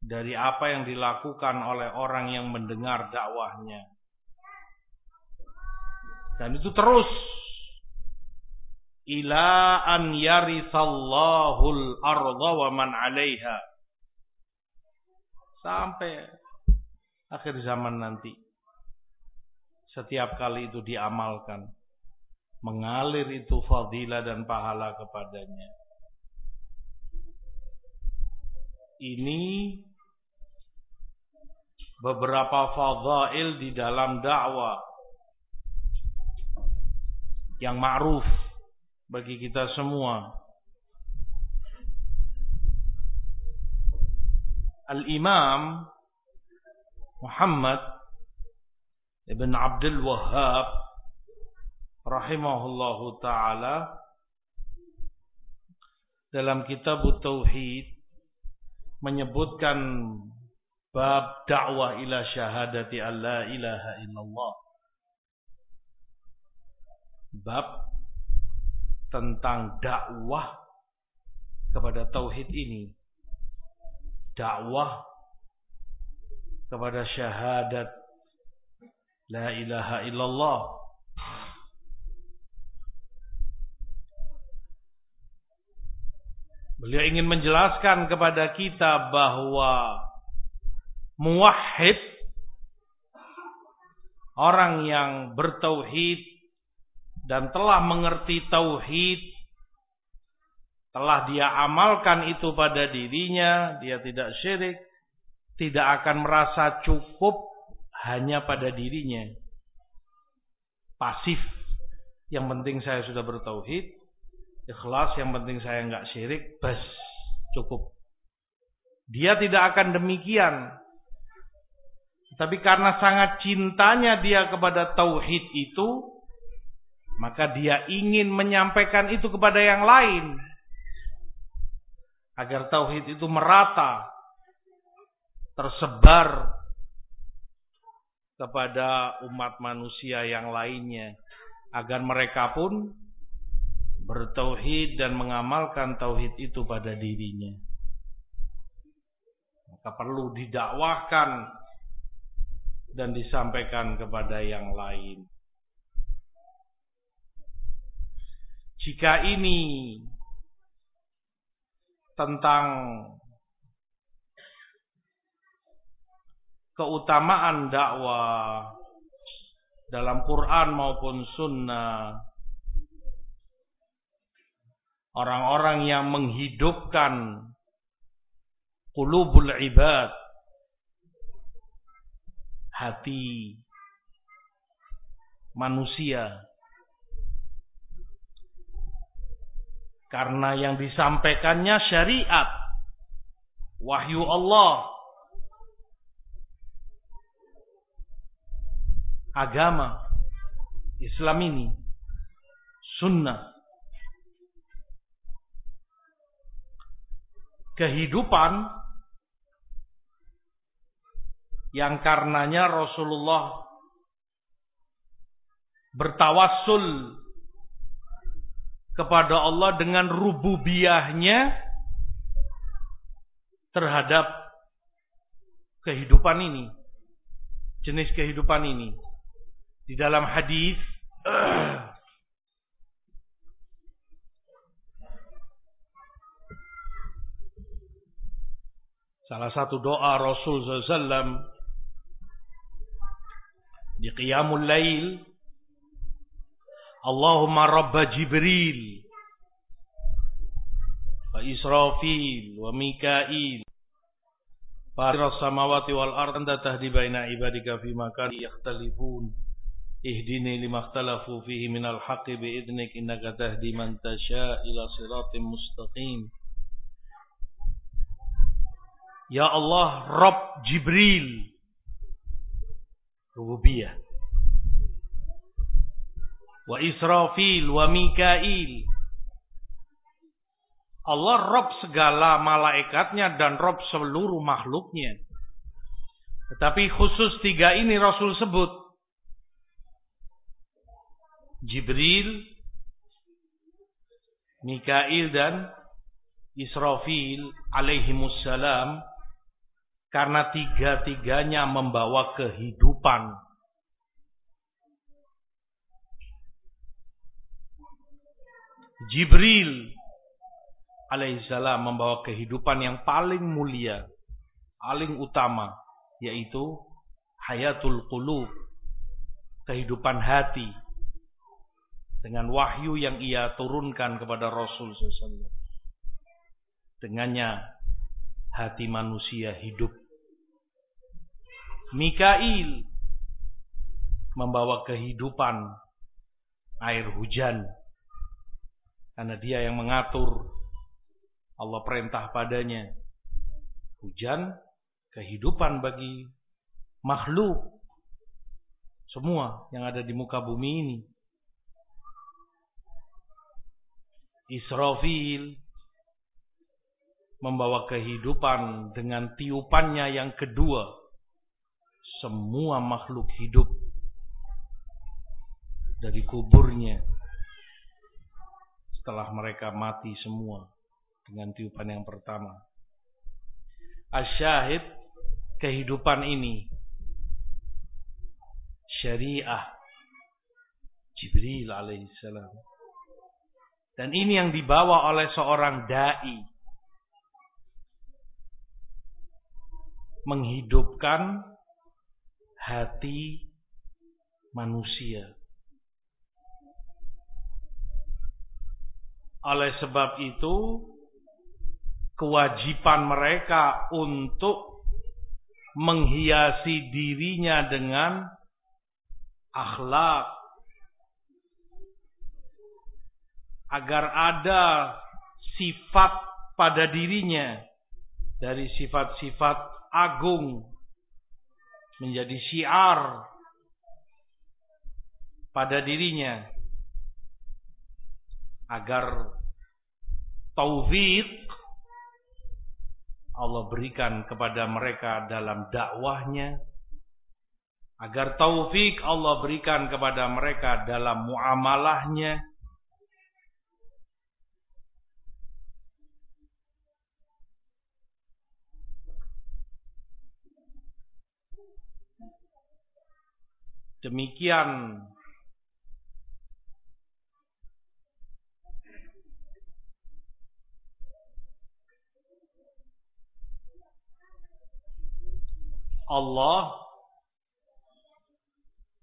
dari apa yang dilakukan oleh orang yang mendengar dakwahnya. Dan itu terus ila an yarisallahul arda wa man 'alaiha Sampai akhir zaman nanti. Setiap kali itu diamalkan. Mengalir itu fadilah dan pahala kepadanya. Ini beberapa fadail di dalam dakwah yang ma'ruf bagi kita semua. Al-Imam Muhammad Ibn Abdul Wahhab rahimahullahu taala dalam kitab Tauhid menyebutkan bab dakwah ila syahadati alla ilaha illallah bab tentang dakwah kepada tauhid ini. Dakwah kepada syahadat. La ilaha illallah. Beliau ingin menjelaskan kepada kita bahwa muwahhid orang yang bertauhid dan telah mengerti tauhid. Telah dia amalkan itu pada dirinya, dia tidak syirik, tidak akan merasa cukup hanya pada dirinya. Pasif, yang penting saya sudah bertauhid, ikhlas, yang penting saya enggak syirik, bas, cukup. Dia tidak akan demikian. Tapi karena sangat cintanya dia kepada tauhid itu, maka dia ingin menyampaikan itu kepada yang lain. Agar tauhid itu merata tersebar kepada umat manusia yang lainnya. Agar mereka pun bertauhid dan mengamalkan tauhid itu pada dirinya. Maka perlu didakwahkan dan disampaikan kepada yang lain jika ini tentang keutamaan dakwah dalam Quran maupun sunnah orang-orang yang menghidupkan qulubul ibad hati manusia Karena yang disampaikannya syariat. Wahyu Allah. Agama. Islam ini. Sunnah. Kehidupan yang karenanya Rasulullah bertawassul kepada Allah dengan rububiyahnya terhadap kehidupan ini. Jenis kehidupan ini. Di dalam hadis Salah satu doa Rasul SAW di Qiyamul Lail Allahumma rabba Jibril wa Israfil wa Mikail. Fatiras samawati wal ard anta tahdi baina ibadika fi makan yakhtalifun. Ihdini lima ikhtalafu fihi min al haqqi bi idnik innaka tahdi man tasha ila siratin mustaqim. Ya Allah Rabb Jibril. Rububiyah wa Israfil wa Mikail. Allah Rob segala malaikatnya dan Rob seluruh makhluknya. Tetapi khusus tiga ini Rasul sebut. Jibril, Mikail dan Israfil alaihimussalam karena tiga-tiganya membawa kehidupan Jibril alaihissalam membawa kehidupan yang paling mulia, paling utama, yaitu hayatul qulub, kehidupan hati, dengan wahyu yang ia turunkan kepada Rasul SAW. Dengannya hati manusia hidup. Mikail membawa kehidupan air hujan karena dia yang mengatur Allah perintah padanya hujan kehidupan bagi makhluk semua yang ada di muka bumi ini. Israfil membawa kehidupan dengan tiupannya yang kedua. Semua makhluk hidup dari kuburnya setelah mereka mati semua dengan tiupan yang pertama. Asyahid kehidupan ini syariah Jibril alaihissalam. Dan ini yang dibawa oleh seorang dai menghidupkan hati manusia. Oleh sebab itu kewajiban mereka untuk menghiasi dirinya dengan akhlak. Agar ada sifat pada dirinya. Dari sifat-sifat agung menjadi syiar pada dirinya agar taufik Allah berikan kepada mereka dalam dakwahnya. Agar taufik Allah berikan kepada mereka dalam muamalahnya. Demikian Allah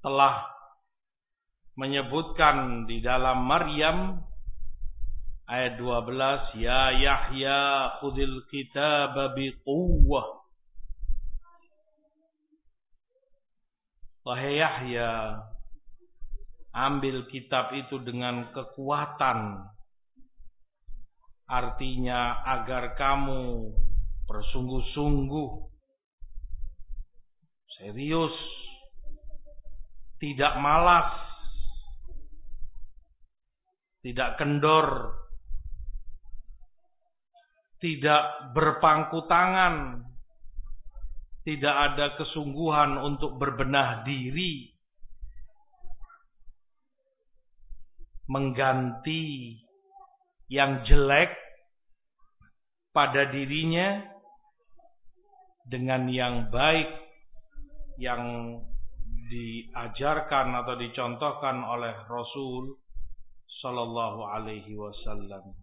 telah menyebutkan di dalam Maryam ayat 12 ya Yahya khudil kitab biquwwah. Wahai Yahya ambil kitab itu dengan kekuatan. Artinya agar kamu bersungguh-sungguh serius, tidak malas, tidak kendor, tidak berpangku tangan, tidak ada kesungguhan untuk berbenah diri, mengganti yang jelek pada dirinya dengan yang baik yang diajarkan atau dicontohkan oleh Rasul sallallahu alaihi wasallam.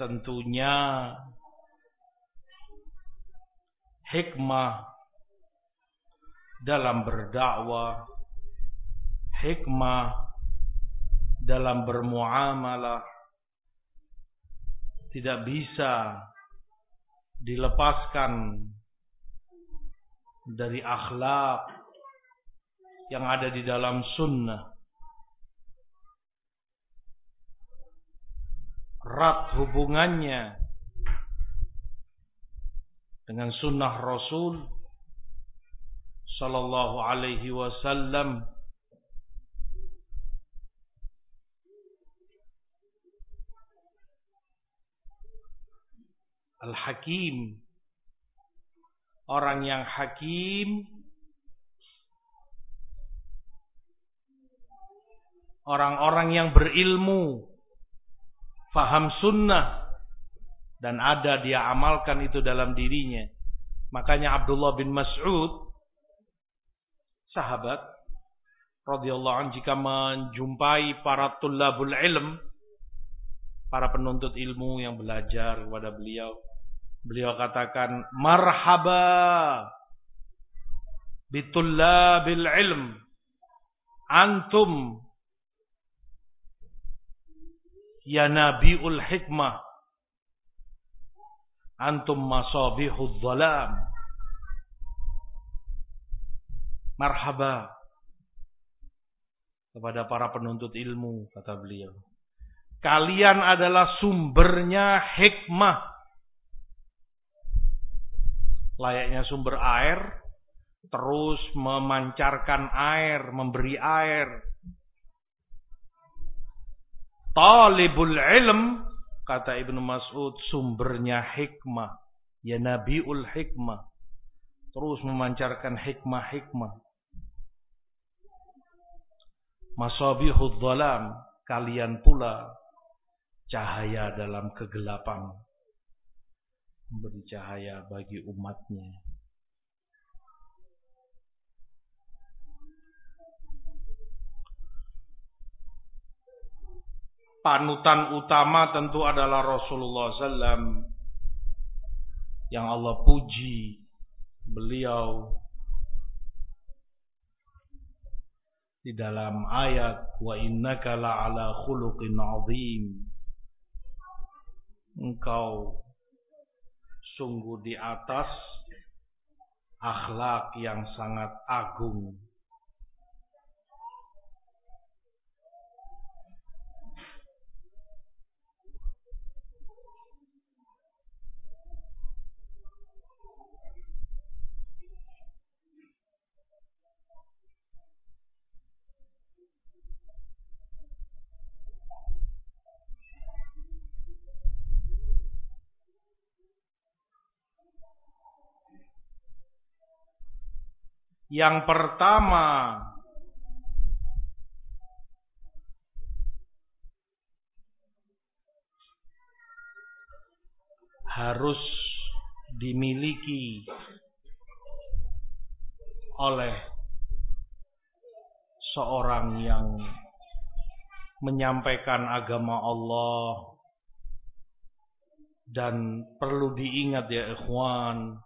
Tentunya hikmah dalam berdakwah, hikmah dalam bermuamalah tidak bisa dilepaskan dari akhlak yang ada di dalam sunnah. Rat hubungannya dengan sunnah Rasul sallallahu alaihi wasallam Al-Hakim. Orang yang hakim. Orang-orang yang berilmu. Faham sunnah. Dan ada dia amalkan itu dalam dirinya. Makanya Abdullah bin Mas'ud Sahabat radhiyallahu jika menjumpai para tullabul ilm para penuntut ilmu yang belajar kepada beliau. Beliau katakan marhaba bitullabil ilm. Antum ya nabiul hikmah. Antum masabihud dhalam. Marhaba kepada para penuntut ilmu kata beliau kalian adalah sumbernya hikmah layaknya sumber air, terus memancarkan air, memberi air. Talibul ilm, kata Ibnu Mas'ud, sumbernya hikmah. Ya Nabiul hikmah. Terus memancarkan hikmah-hikmah. Masabihud dhalam, kalian pula cahaya dalam kegelapan memberi cahaya bagi umatnya. Panutan utama tentu adalah Rasulullah SAW yang Allah puji beliau di dalam ayat wa innaka la'ala khuluqin azim engkau sungguh di atas akhlak yang sangat agung. Yang pertama harus dimiliki oleh seorang yang menyampaikan agama Allah. Dan perlu diingat ya ikhwan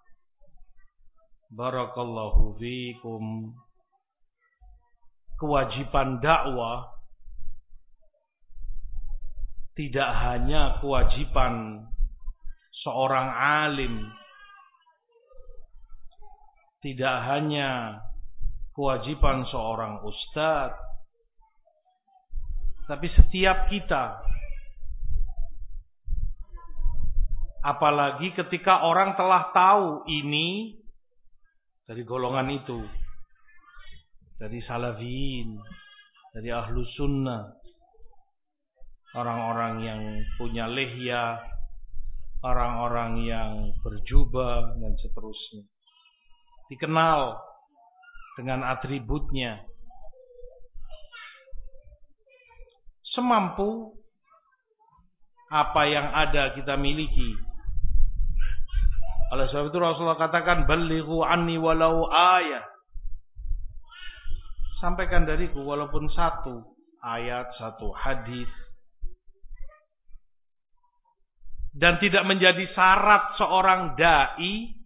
Barakallahu fiikum. Kewajiban dakwah tidak hanya kewajiban seorang alim, tidak hanya kewajiban seorang ustadz, tapi setiap kita apalagi ketika orang telah tahu ini dari golongan itu. Dari salafin dari ahlu sunnah. Orang-orang yang punya lehya orang-orang yang berjubah dan seterusnya. Dikenal dengan atributnya. Semampu apa yang ada kita miliki oleh sebab itu Rasulullah katakan balighu anni walau ayat. Sampaikan dariku walaupun satu ayat, satu hadis. Dan tidak menjadi syarat seorang dai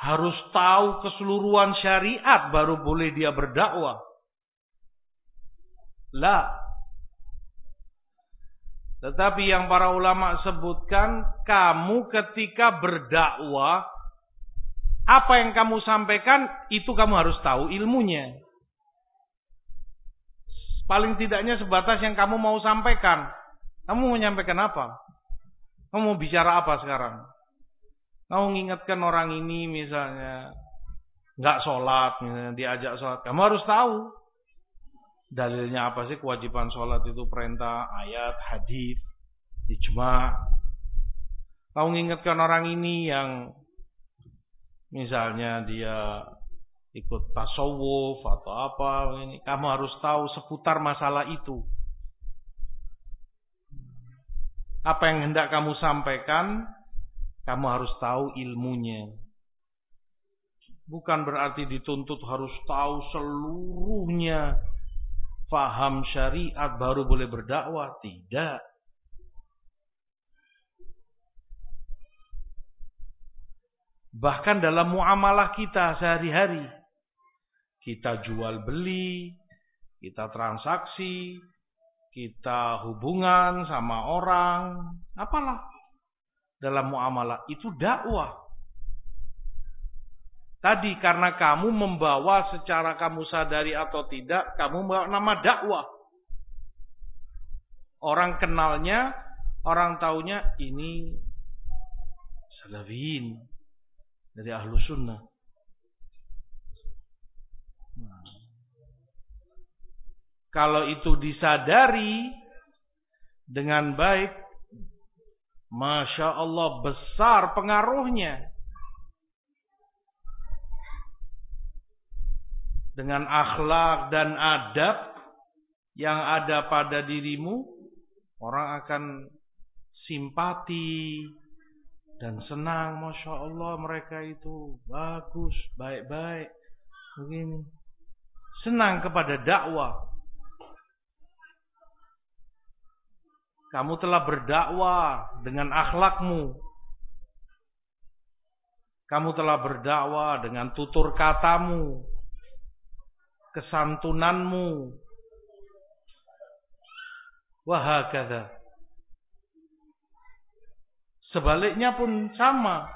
harus tahu keseluruhan syariat baru boleh dia berdakwah. La. Tetapi yang para ulama sebutkan, kamu ketika berdakwah, apa yang kamu sampaikan, itu kamu harus tahu ilmunya. Paling tidaknya sebatas yang kamu mau sampaikan. Kamu mau menyampaikan apa? Kamu mau bicara apa sekarang? Kamu mengingatkan orang ini misalnya nggak sholat, misalnya diajak sholat, kamu harus tahu dalilnya apa sih? Kewajiban sholat itu perintah ayat hadis ijma. Kamu mengingatkan orang ini yang misalnya dia ikut tasawuf atau apa ini kamu harus tahu seputar masalah itu. Apa yang hendak kamu sampaikan kamu harus tahu ilmunya. Bukan berarti dituntut harus tahu seluruhnya faham syariat baru boleh berdakwah? Tidak. Bahkan dalam muamalah kita sehari-hari kita jual beli, kita transaksi, kita hubungan sama orang, apalah. Dalam muamalah itu dakwah. Tadi karena kamu membawa secara kamu sadari atau tidak, kamu membawa nama dakwah. Orang kenalnya, orang taunya ini salafiyin dari ahlu sunnah. Kalau itu disadari dengan baik, Masya Allah besar pengaruhnya. Dengan akhlak dan adab yang ada pada dirimu, orang akan simpati dan senang. Masya Allah mereka itu bagus, baik-baik. Begini. Senang kepada dakwah. Kamu telah berdakwah dengan akhlakmu. Kamu telah berdakwah dengan tutur katamu, kesantunanmu. Wahakada. Sebaliknya pun sama.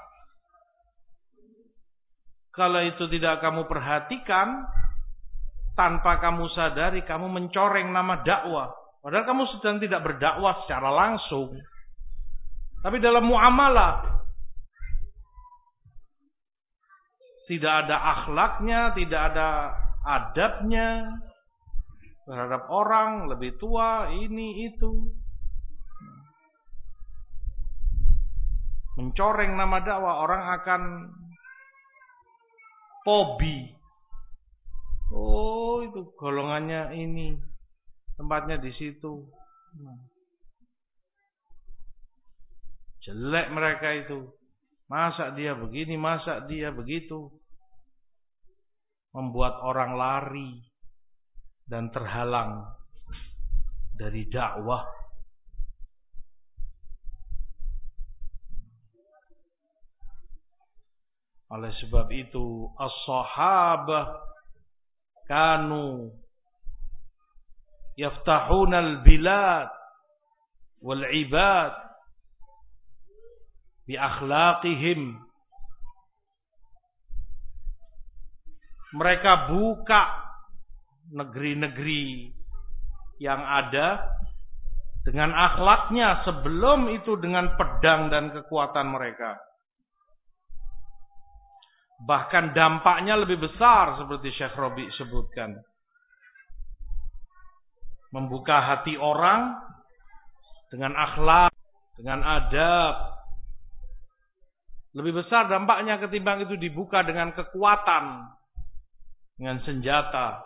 Kalau itu tidak kamu perhatikan, tanpa kamu sadari, kamu mencoreng nama dakwah. Padahal kamu sedang tidak berdakwah secara langsung. Tapi dalam muamalah. Tidak ada akhlaknya, tidak ada adabnya. Terhadap orang lebih tua, ini, itu. Mencoreng nama dakwah, orang akan pobi. Oh, itu golongannya ini tempatnya di situ. Jelek mereka itu. Masa dia begini, masa dia begitu. Membuat orang lari dan terhalang dari dakwah. Oleh sebab itu, as-sahabah kanu yaftahuna al-bilad wal ibad bi akhlaqihim mereka buka negeri-negeri yang ada dengan akhlaknya sebelum itu dengan pedang dan kekuatan mereka. Bahkan dampaknya lebih besar seperti Syekh Robi sebutkan membuka hati orang dengan akhlak, dengan adab. Lebih besar dampaknya ketimbang itu dibuka dengan kekuatan, dengan senjata.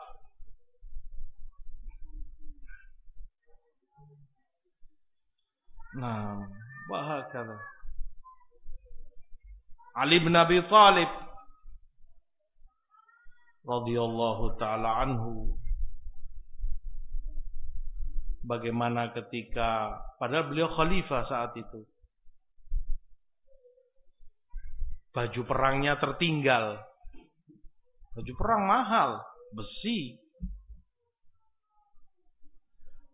Nah, bahakala. Ali bin Abi Thalib radhiyallahu taala anhu bagaimana ketika padahal beliau khalifah saat itu. Baju perangnya tertinggal. Baju perang mahal, besi.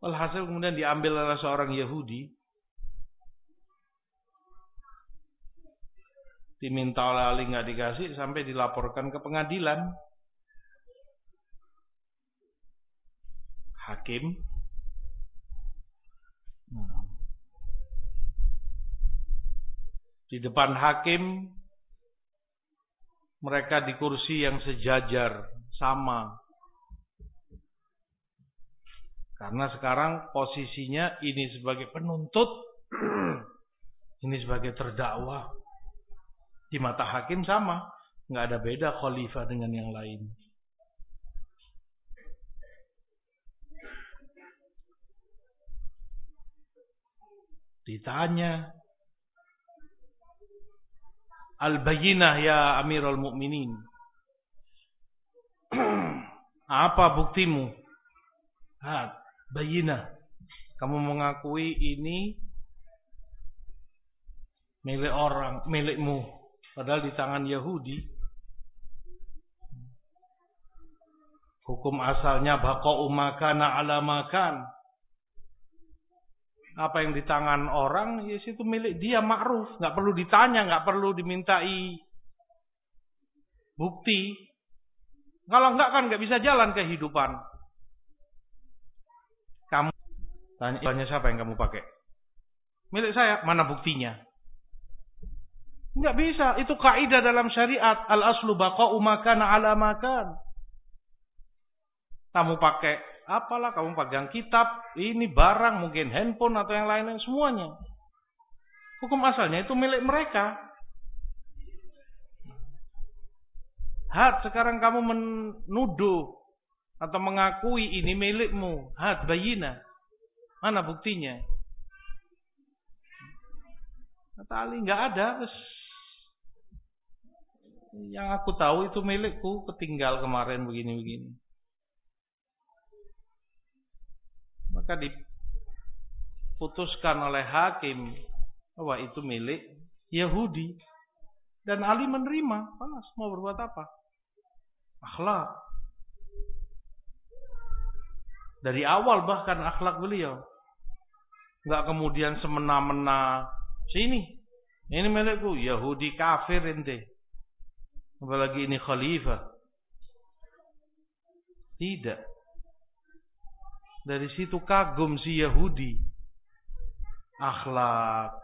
Walhasil kemudian diambil oleh seorang Yahudi. Diminta oleh Ali nggak dikasih sampai dilaporkan ke pengadilan. Hakim. Di depan hakim mereka di kursi yang sejajar sama. Karena sekarang posisinya ini sebagai penuntut, ini sebagai terdakwa. Di mata hakim sama, nggak ada beda khalifah dengan yang lain. Ditanya, Al-Bayyinah ya Amirul Mukminin. Apa buktimu? Ha, bayinah. Kamu mengakui ini milik orang, milikmu. Padahal di tangan Yahudi. Hukum asalnya bako umakana ala makan. Apa yang di tangan orang, ya itu milik dia ma'ruf. Nggak perlu ditanya, nggak perlu dimintai bukti. Kalau enggak kan nggak bisa jalan kehidupan. Kamu tanya, tanya siapa yang kamu pakai? Milik saya, mana buktinya? Enggak bisa. Itu kaidah dalam syariat. Al-aslu baqa'u makana ala makan. Kamu pakai apalah, kamu pegang kitab, ini barang, mungkin handphone atau yang lain-lain semuanya. Hukum asalnya itu milik mereka. Hat, sekarang kamu menuduh atau mengakui ini milikmu. Hat, bayina. Mana buktinya? Kata nggak ada. Terus yang aku tahu itu milikku, ketinggal kemarin begini-begini. Maka diputuskan oleh hakim bahwa itu milik Yahudi. Dan Ali menerima, panas mau berbuat apa? Akhlak. Dari awal bahkan akhlak beliau. Enggak kemudian semena-mena. Sini, ini milikku. Yahudi kafir ente. Apalagi ini khalifah. Tidak. Dari situ kagum si Yahudi. Akhlak,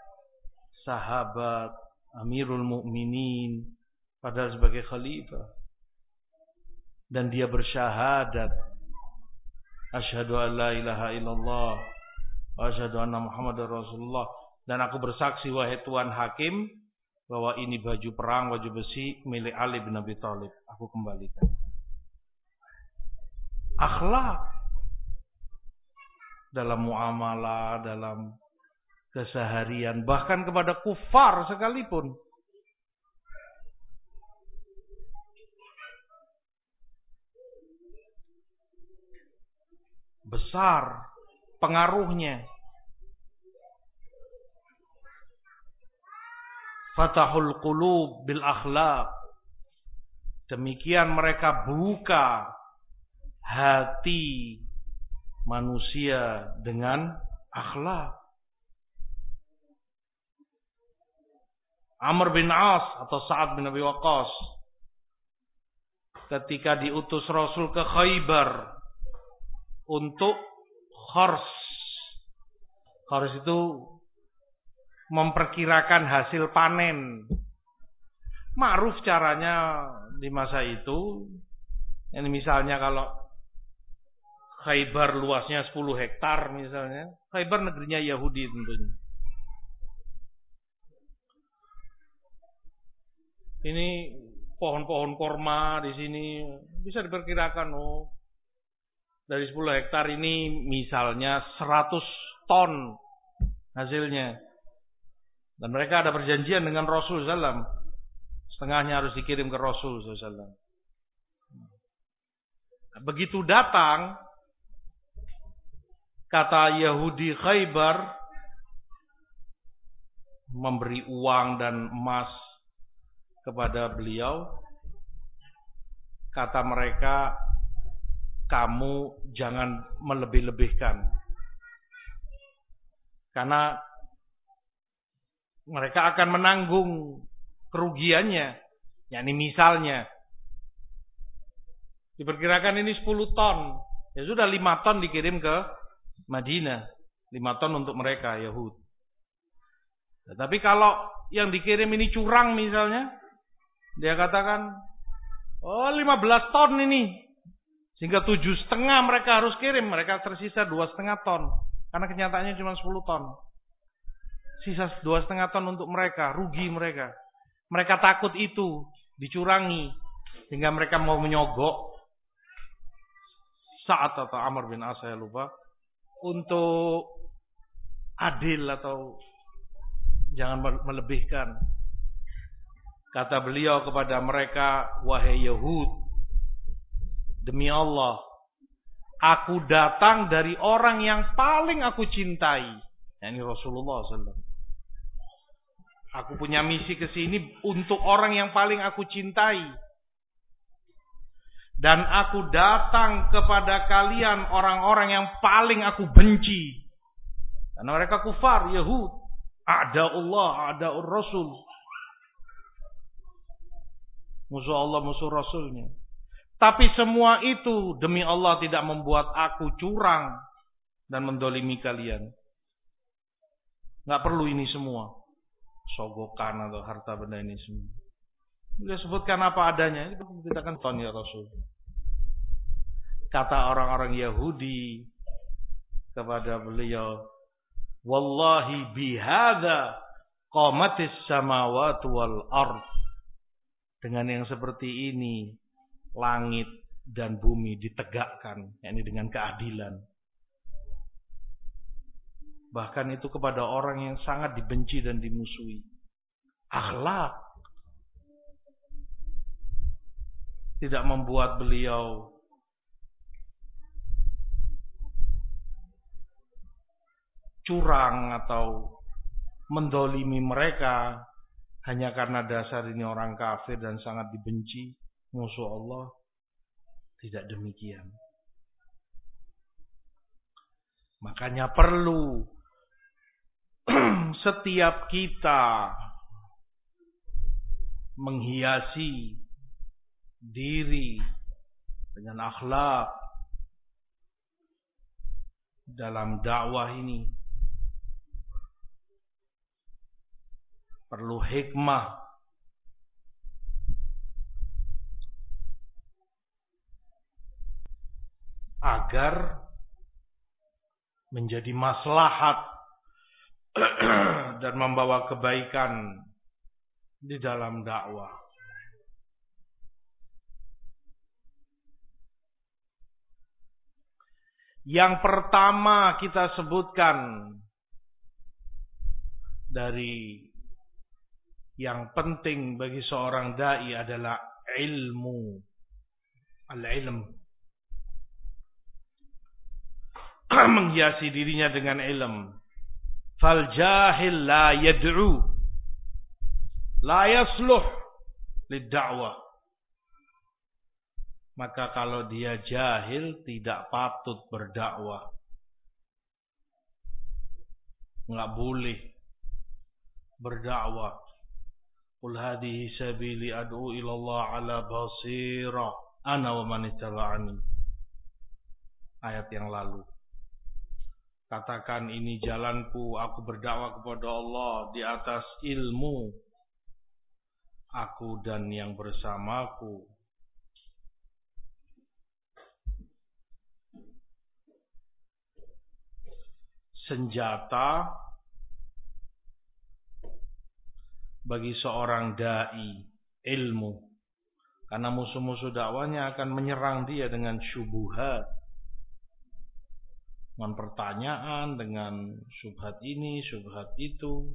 sahabat, Amirul Mukminin, padahal sebagai khalifah. Dan dia bersyahadat. Asyhadu an la ilaha illallah wa asyhadu anna Muhammadar Rasulullah dan aku bersaksi wahai Tuhan hakim bahwa ini baju perang, baju besi milik Ali bin Abi Thalib. Aku kembalikan. Akhlak dalam muamalah, dalam keseharian, bahkan kepada kufar sekalipun. Besar pengaruhnya Fatahul qulub bil akhlaq. Demikian mereka buka hati manusia dengan akhlak. Amr bin As atau Sa'ad bin Abi Waqqas ketika diutus Rasul ke Khaybar untuk khars. Khars itu memperkirakan hasil panen. Ma'ruf caranya di masa itu. Ini misalnya kalau Khaybar luasnya 10 hektar misalnya. Khaybar negerinya Yahudi tentunya. Ini pohon-pohon korma di sini bisa diperkirakan oh dari 10 hektar ini misalnya 100 ton hasilnya. Dan mereka ada perjanjian dengan Rasul SAW. Setengahnya harus dikirim ke Rasul SAW. Begitu datang, kata Yahudi Khaybar, memberi uang dan emas kepada beliau. Kata mereka, kamu jangan melebih-lebihkan. Karena mereka akan menanggung kerugiannya. yakni misalnya diperkirakan ini 10 ton, ya sudah 5 ton dikirim ke Madinah, 5 ton untuk mereka Yahud. Nah, tapi kalau yang dikirim ini curang misalnya, dia katakan, oh 15 ton ini, sehingga tujuh setengah mereka harus kirim, mereka tersisa dua setengah ton, karena kenyataannya cuma 10 ton. Sisa dua setengah ton untuk mereka, rugi mereka. Mereka takut itu dicurangi, sehingga mereka mau menyogok saat atau Amr bin As saya lupa untuk adil atau jangan melebihkan. Kata beliau kepada mereka, wahai Yahud, demi Allah, aku datang dari orang yang paling aku cintai, yakni Rasulullah SAW. Aku punya misi ke sini untuk orang yang paling aku cintai. Dan aku datang kepada kalian orang-orang yang paling aku benci. Karena mereka kufar, Yahud. Ada Allah, ada Rasul. Musuh Allah, musuh Rasulnya. Tapi semua itu demi Allah tidak membuat aku curang dan mendolimi kalian. Nggak perlu ini semua. Sogokan atau harta benda ini semua. Dia sebutkan apa adanya. Kita kan ton ya Rasul kata orang-orang Yahudi kepada beliau, "Wallahi bihadza qamatis samawati wal ard." Dengan yang seperti ini langit dan bumi ditegakkan, yakni dengan keadilan. Bahkan itu kepada orang yang sangat dibenci dan dimusuhi. Akhlak tidak membuat beliau curang atau mendolimi mereka hanya karena dasar ini orang kafir dan sangat dibenci musuh Allah tidak demikian. Makanya perlu setiap kita menghiasi diri dengan akhlak dalam dakwah ini perlu hikmah agar menjadi maslahat dan membawa kebaikan di dalam dakwah. Yang pertama kita sebutkan dari yang penting bagi seorang dai adalah ilmu. Al-ilm. Menghiasi dirinya dengan ilm. Fal jahil la yad'u. La yasluh maka kalau dia jahil tidak patut berdakwah. Nggak boleh berdakwah Qul hadhihi sabili ad'u ila Allah ala basira ana wa man. Ayat yang lalu. Katakan ini jalanku, aku berdakwah kepada Allah di atas ilmu aku dan yang bersamaku. Senjata bagi seorang dai ilmu. Karena musuh-musuh dakwanya akan menyerang dia dengan syubhat. Dengan pertanyaan dengan syubhat ini syubhat itu.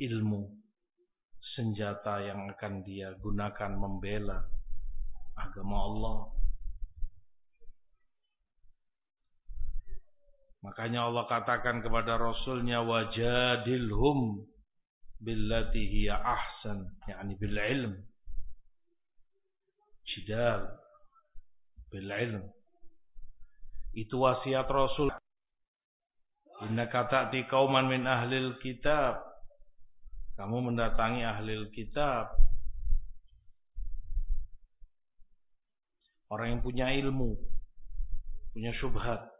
Ilmu senjata yang akan dia gunakan membela agama Allah Makanya Allah katakan kepada Rasulnya wajadilhum billati hiya ahsan, yakni bil ilm. Jidal bil ilm. Itu wasiat Rasul. Inna ta'ti kauman min ahlil kitab. Kamu mendatangi ahli kitab. Orang yang punya ilmu. Punya syubhat.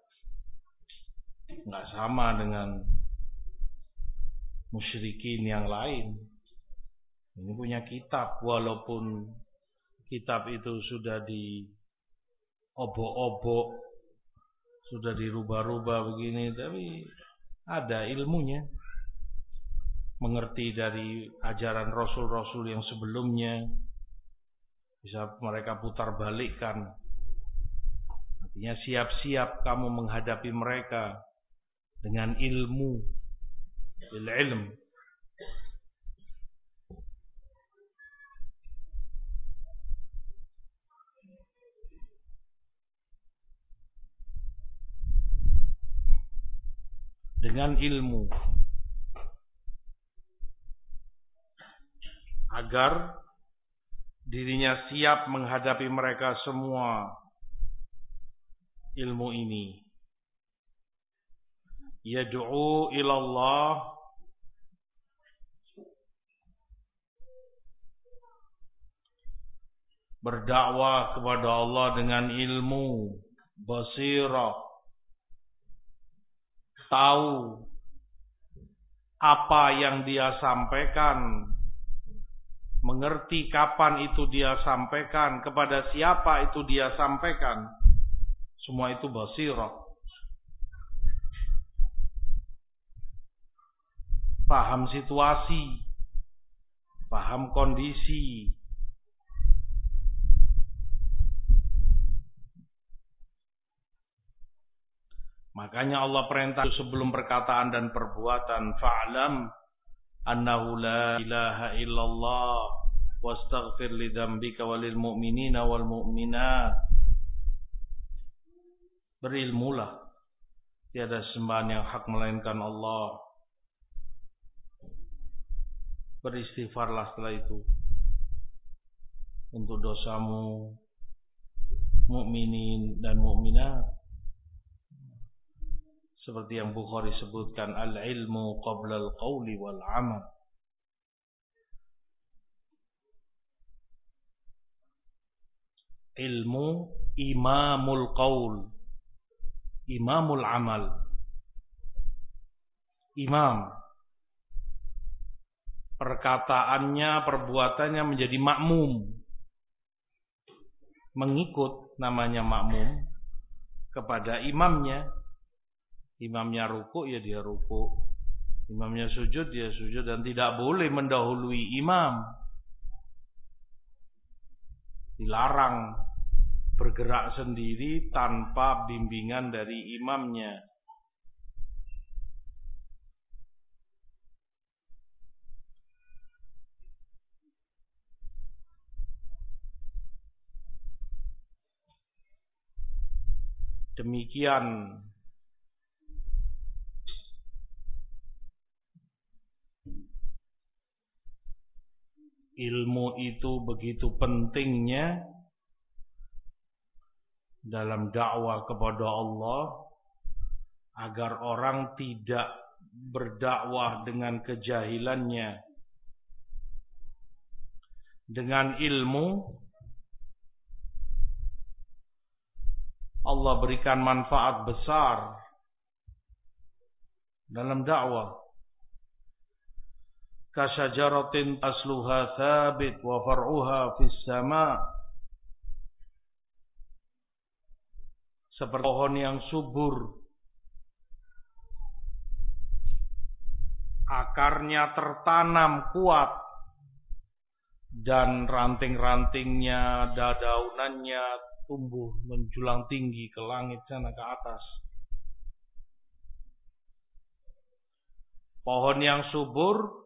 Nggak sama dengan musyrikin yang lain. Ini punya kitab. Walaupun kitab itu sudah di obok-obok. Sudah dirubah-rubah begini. Tapi ada ilmunya mengerti dari ajaran rasul-rasul yang sebelumnya bisa mereka putar balikkan artinya siap-siap kamu menghadapi mereka dengan ilmu bil ilm. Dengan ilmu. Agar dirinya siap menghadapi mereka semua ilmu ini yad'u ila Allah berdakwah kepada Allah dengan ilmu basirah tahu apa yang dia sampaikan mengerti kapan itu dia sampaikan, kepada siapa itu dia sampaikan. Semua itu basirah. Paham situasi, paham kondisi. Makanya Allah perintah sebelum perkataan dan perbuatan fa'lam annahu la ilaha illallah wastaghfir li dzambika walil mu'minina wal mu'minat. Berilmulah. Tiada sembahan yang hak melainkan Allah beristighfarlah setelah itu. Untuk dosamu mukminin dan mukminat. Seperti yang Bukhari sebutkan al-ilmu qabla al-qawli wal amal ilmu imamul qaul. Imamul amal. Imam perkataannya perbuatannya menjadi makmum mengikut namanya makmum kepada imamnya Imamnya ruku ya dia ruku. Imamnya sujud dia sujud dan tidak boleh mendahului imam. Dilarang bergerak sendiri tanpa bimbingan dari imamnya. Demikian. Ilmu itu begitu pentingnya dalam dakwah kepada Allah agar orang tidak berdakwah dengan kejahilannya. Dengan ilmu Allah berikan manfaat besar dalam dakwah. Kasajaratin asluha thabit wa far'uha fis sama. Seperti pohon yang subur. Akarnya tertanam kuat. Dan ranting-rantingnya daunannya tumbuh menjulang tinggi ke langit sana ke atas. Pohon yang subur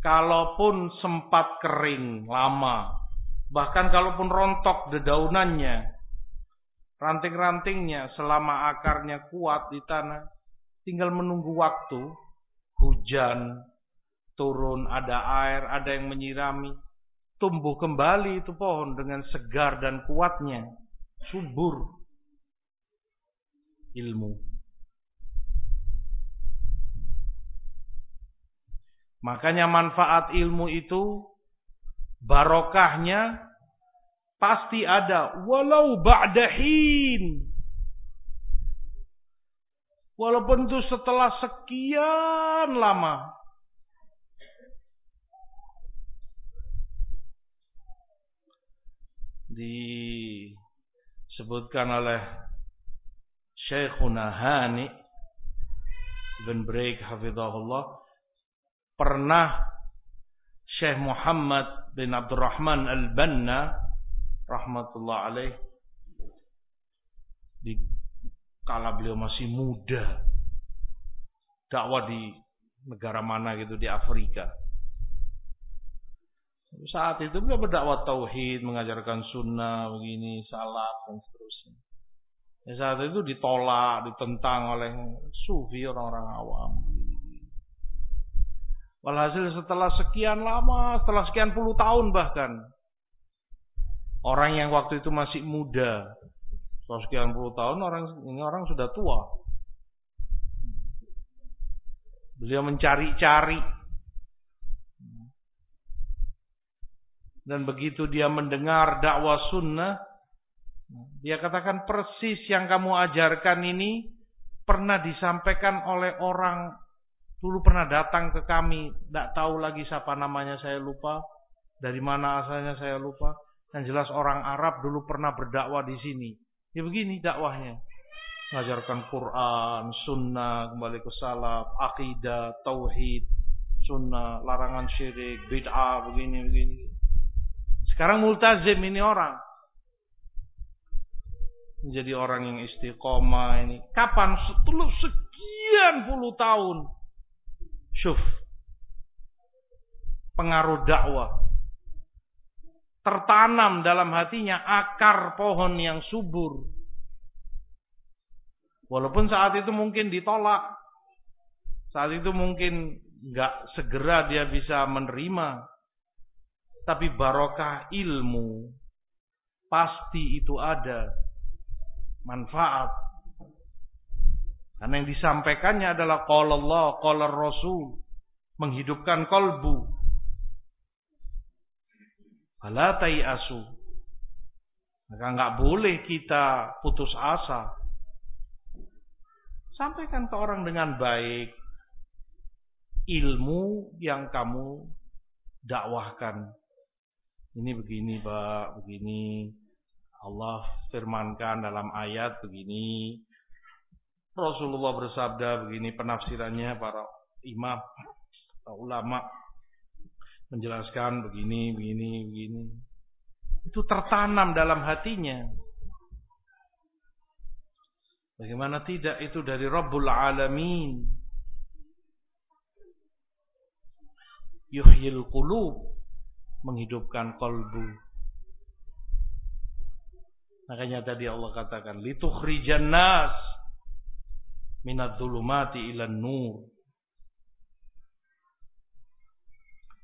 kalaupun sempat kering lama, bahkan kalaupun rontok dedaunannya, ranting-rantingnya selama akarnya kuat di tanah, tinggal menunggu waktu, hujan, turun, ada air, ada yang menyirami, tumbuh kembali itu pohon dengan segar dan kuatnya, subur. ilmu. Makanya manfaat ilmu itu barokahnya pasti ada walau ba'dahin. Walaupun itu setelah sekian lama. Disebutkan oleh Syekhuna Hani bin Break hafizahullah pernah Syekh Muhammad bin Abdurrahman Al-Banna rahmatullah alaih di kala beliau masih muda dakwah di negara mana gitu di Afrika saat itu beliau berdakwah tauhid mengajarkan sunnah begini salat dan seterusnya ya, saat itu ditolak ditentang oleh sufi orang-orang awam Walhasil setelah sekian lama, setelah sekian puluh tahun bahkan. Orang yang waktu itu masih muda. Setelah sekian puluh tahun orang ini orang sudah tua. Beliau mencari-cari. Dan begitu dia mendengar dakwah sunnah. Dia katakan persis yang kamu ajarkan ini pernah disampaikan oleh orang Dulu pernah datang ke kami, tidak tahu lagi siapa namanya saya lupa, dari mana asalnya saya lupa. Yang jelas orang Arab dulu pernah berdakwah di sini. Ya begini dakwahnya. Mengajarkan Quran, sunnah, kembali ke salaf, akidah, tauhid, sunnah, larangan syirik, bid'ah, begini, begini. Sekarang multazim ini orang. Menjadi orang yang istiqomah ini. Kapan? Setelah sekian puluh tahun Syuf. Pengaruh dakwah. Tertanam dalam hatinya akar pohon yang subur. Walaupun saat itu mungkin ditolak. Saat itu mungkin nggak segera dia bisa menerima. Tapi barokah ilmu pasti itu ada manfaat karena yang disampaikannya adalah qala Allah, qala Rasul, menghidupkan kolbu. Fala asu. Maka nggak boleh kita putus asa. Sampaikan ke orang dengan baik ilmu yang kamu dakwahkan. Ini begini, Pak, begini. Allah firmankan dalam ayat begini. Rasulullah bersabda begini penafsirannya para imam, para ulama menjelaskan begini, begini, begini. Itu tertanam dalam hatinya. Bagaimana tidak itu dari Rabbul Alamin. Yuhyil qulub menghidupkan kolbu. Makanya tadi Allah katakan litukhrijan nas minad dhulumati ilan nur.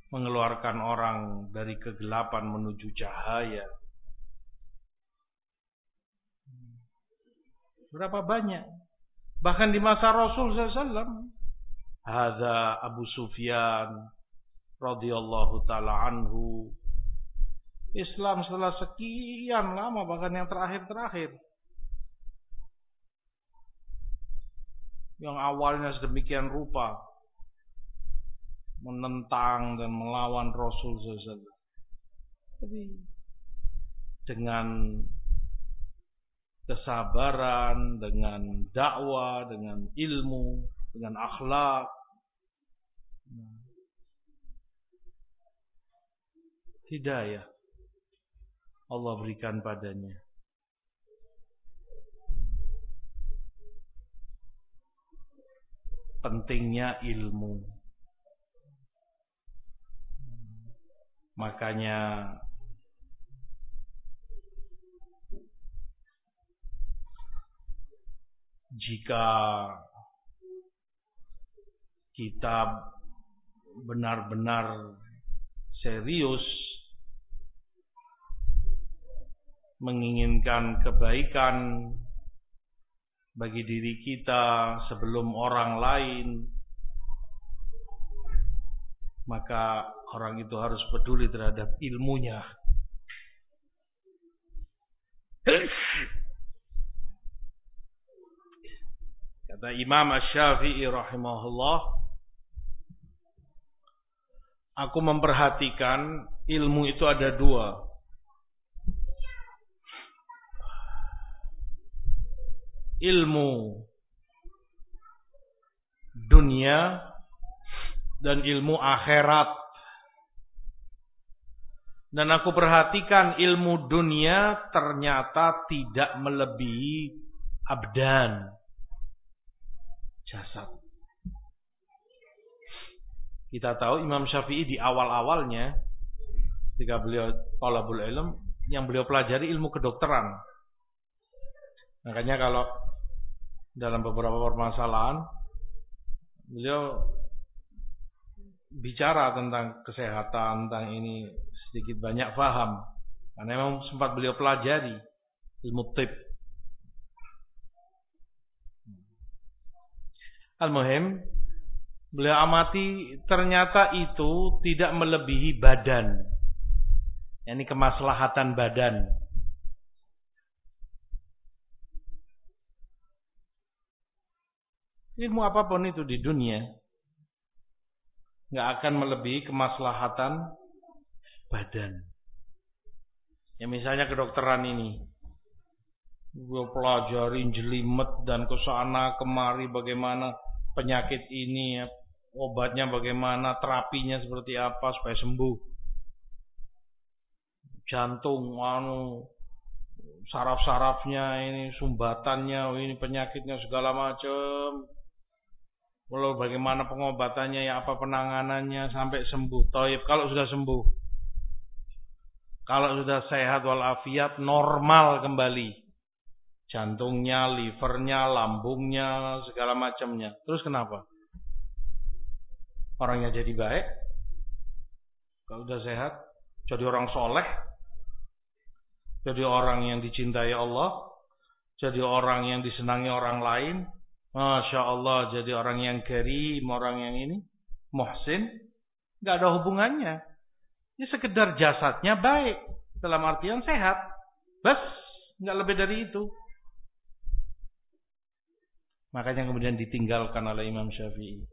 Mengeluarkan orang dari kegelapan menuju cahaya. Berapa banyak? Bahkan di masa Rasul SAW ada Abu Sufyan radhiyallahu taala anhu. Islam setelah sekian lama bahkan yang terakhir-terakhir. Yang awalnya sedemikian rupa. Menentang dan melawan Rasul SAW. Tapi dengan kesabaran, dengan dakwah, dengan ilmu, dengan akhlak, hidayah Allah berikan padanya. pentingnya ilmu. Makanya jika kita benar-benar serius menginginkan kebaikan bagi diri kita sebelum orang lain maka orang itu harus peduli terhadap ilmunya. Kata Imam Asy-Syafi'i rahimahullah aku memperhatikan ilmu itu ada dua ilmu dunia dan ilmu akhirat. Dan aku perhatikan ilmu dunia ternyata tidak melebihi abdan. Jasad. Kita tahu Imam Syafi'i di awal-awalnya ketika beliau talabul ilm yang beliau pelajari ilmu kedokteran. Makanya kalau dalam beberapa permasalahan beliau bicara tentang kesehatan tentang ini sedikit banyak paham karena memang sempat beliau pelajari ilmu tip. Al-Muhim beliau amati ternyata itu tidak melebihi badan. Ini kemaslahatan badan Ilmu apa pun itu di dunia nggak akan melebihi kemaslahatan badan. Ya misalnya kedokteran ini, gue pelajari jelimet dan ke sana kemari bagaimana penyakit ini, ya, obatnya bagaimana, terapinya seperti apa supaya sembuh. Jantung, anu, saraf-sarafnya ini, sumbatannya, ini penyakitnya segala macam. Lalu bagaimana pengobatannya ya apa penanganannya sampai sembuh. Toib kalau sudah sembuh. Kalau sudah sehat walafiat normal kembali. Jantungnya, livernya, lambungnya, segala macamnya. Terus kenapa? Orangnya jadi baik. Kalau sudah sehat, jadi orang soleh. Jadi orang yang dicintai Allah. Jadi orang yang disenangi orang lain Masya Allah jadi orang yang karim, orang yang ini muhsin, nggak ada hubungannya. Ini sekedar jasadnya baik, dalam artian sehat. Bas, nggak lebih dari itu. Makanya kemudian ditinggalkan oleh Imam Syafi'i.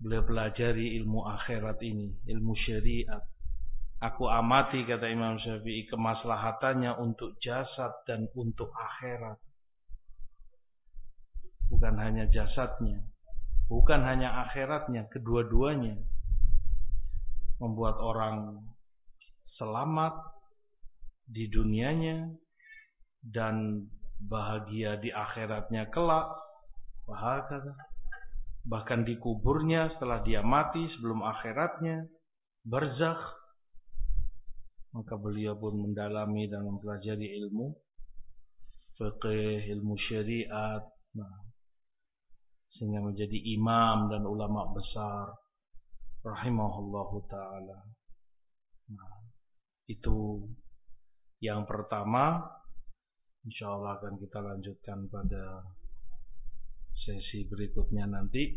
Beliau pelajari ilmu akhirat ini, ilmu syariat. Aku amati kata Imam Syafi'i kemaslahatannya untuk jasad dan untuk akhirat bukan hanya jasadnya, bukan hanya akhiratnya, kedua-duanya membuat orang selamat di dunianya dan bahagia di akhiratnya kelak. Bahagia. Bahkan di kuburnya setelah dia mati sebelum akhiratnya barzakh maka beliau pun mendalami dan mempelajari ilmu fikih ilmu syariat. Nah sehingga menjadi imam dan ulama besar. Rahimahullahu taala. Nah, itu yang pertama. Insyaallah akan kita lanjutkan pada sesi berikutnya nanti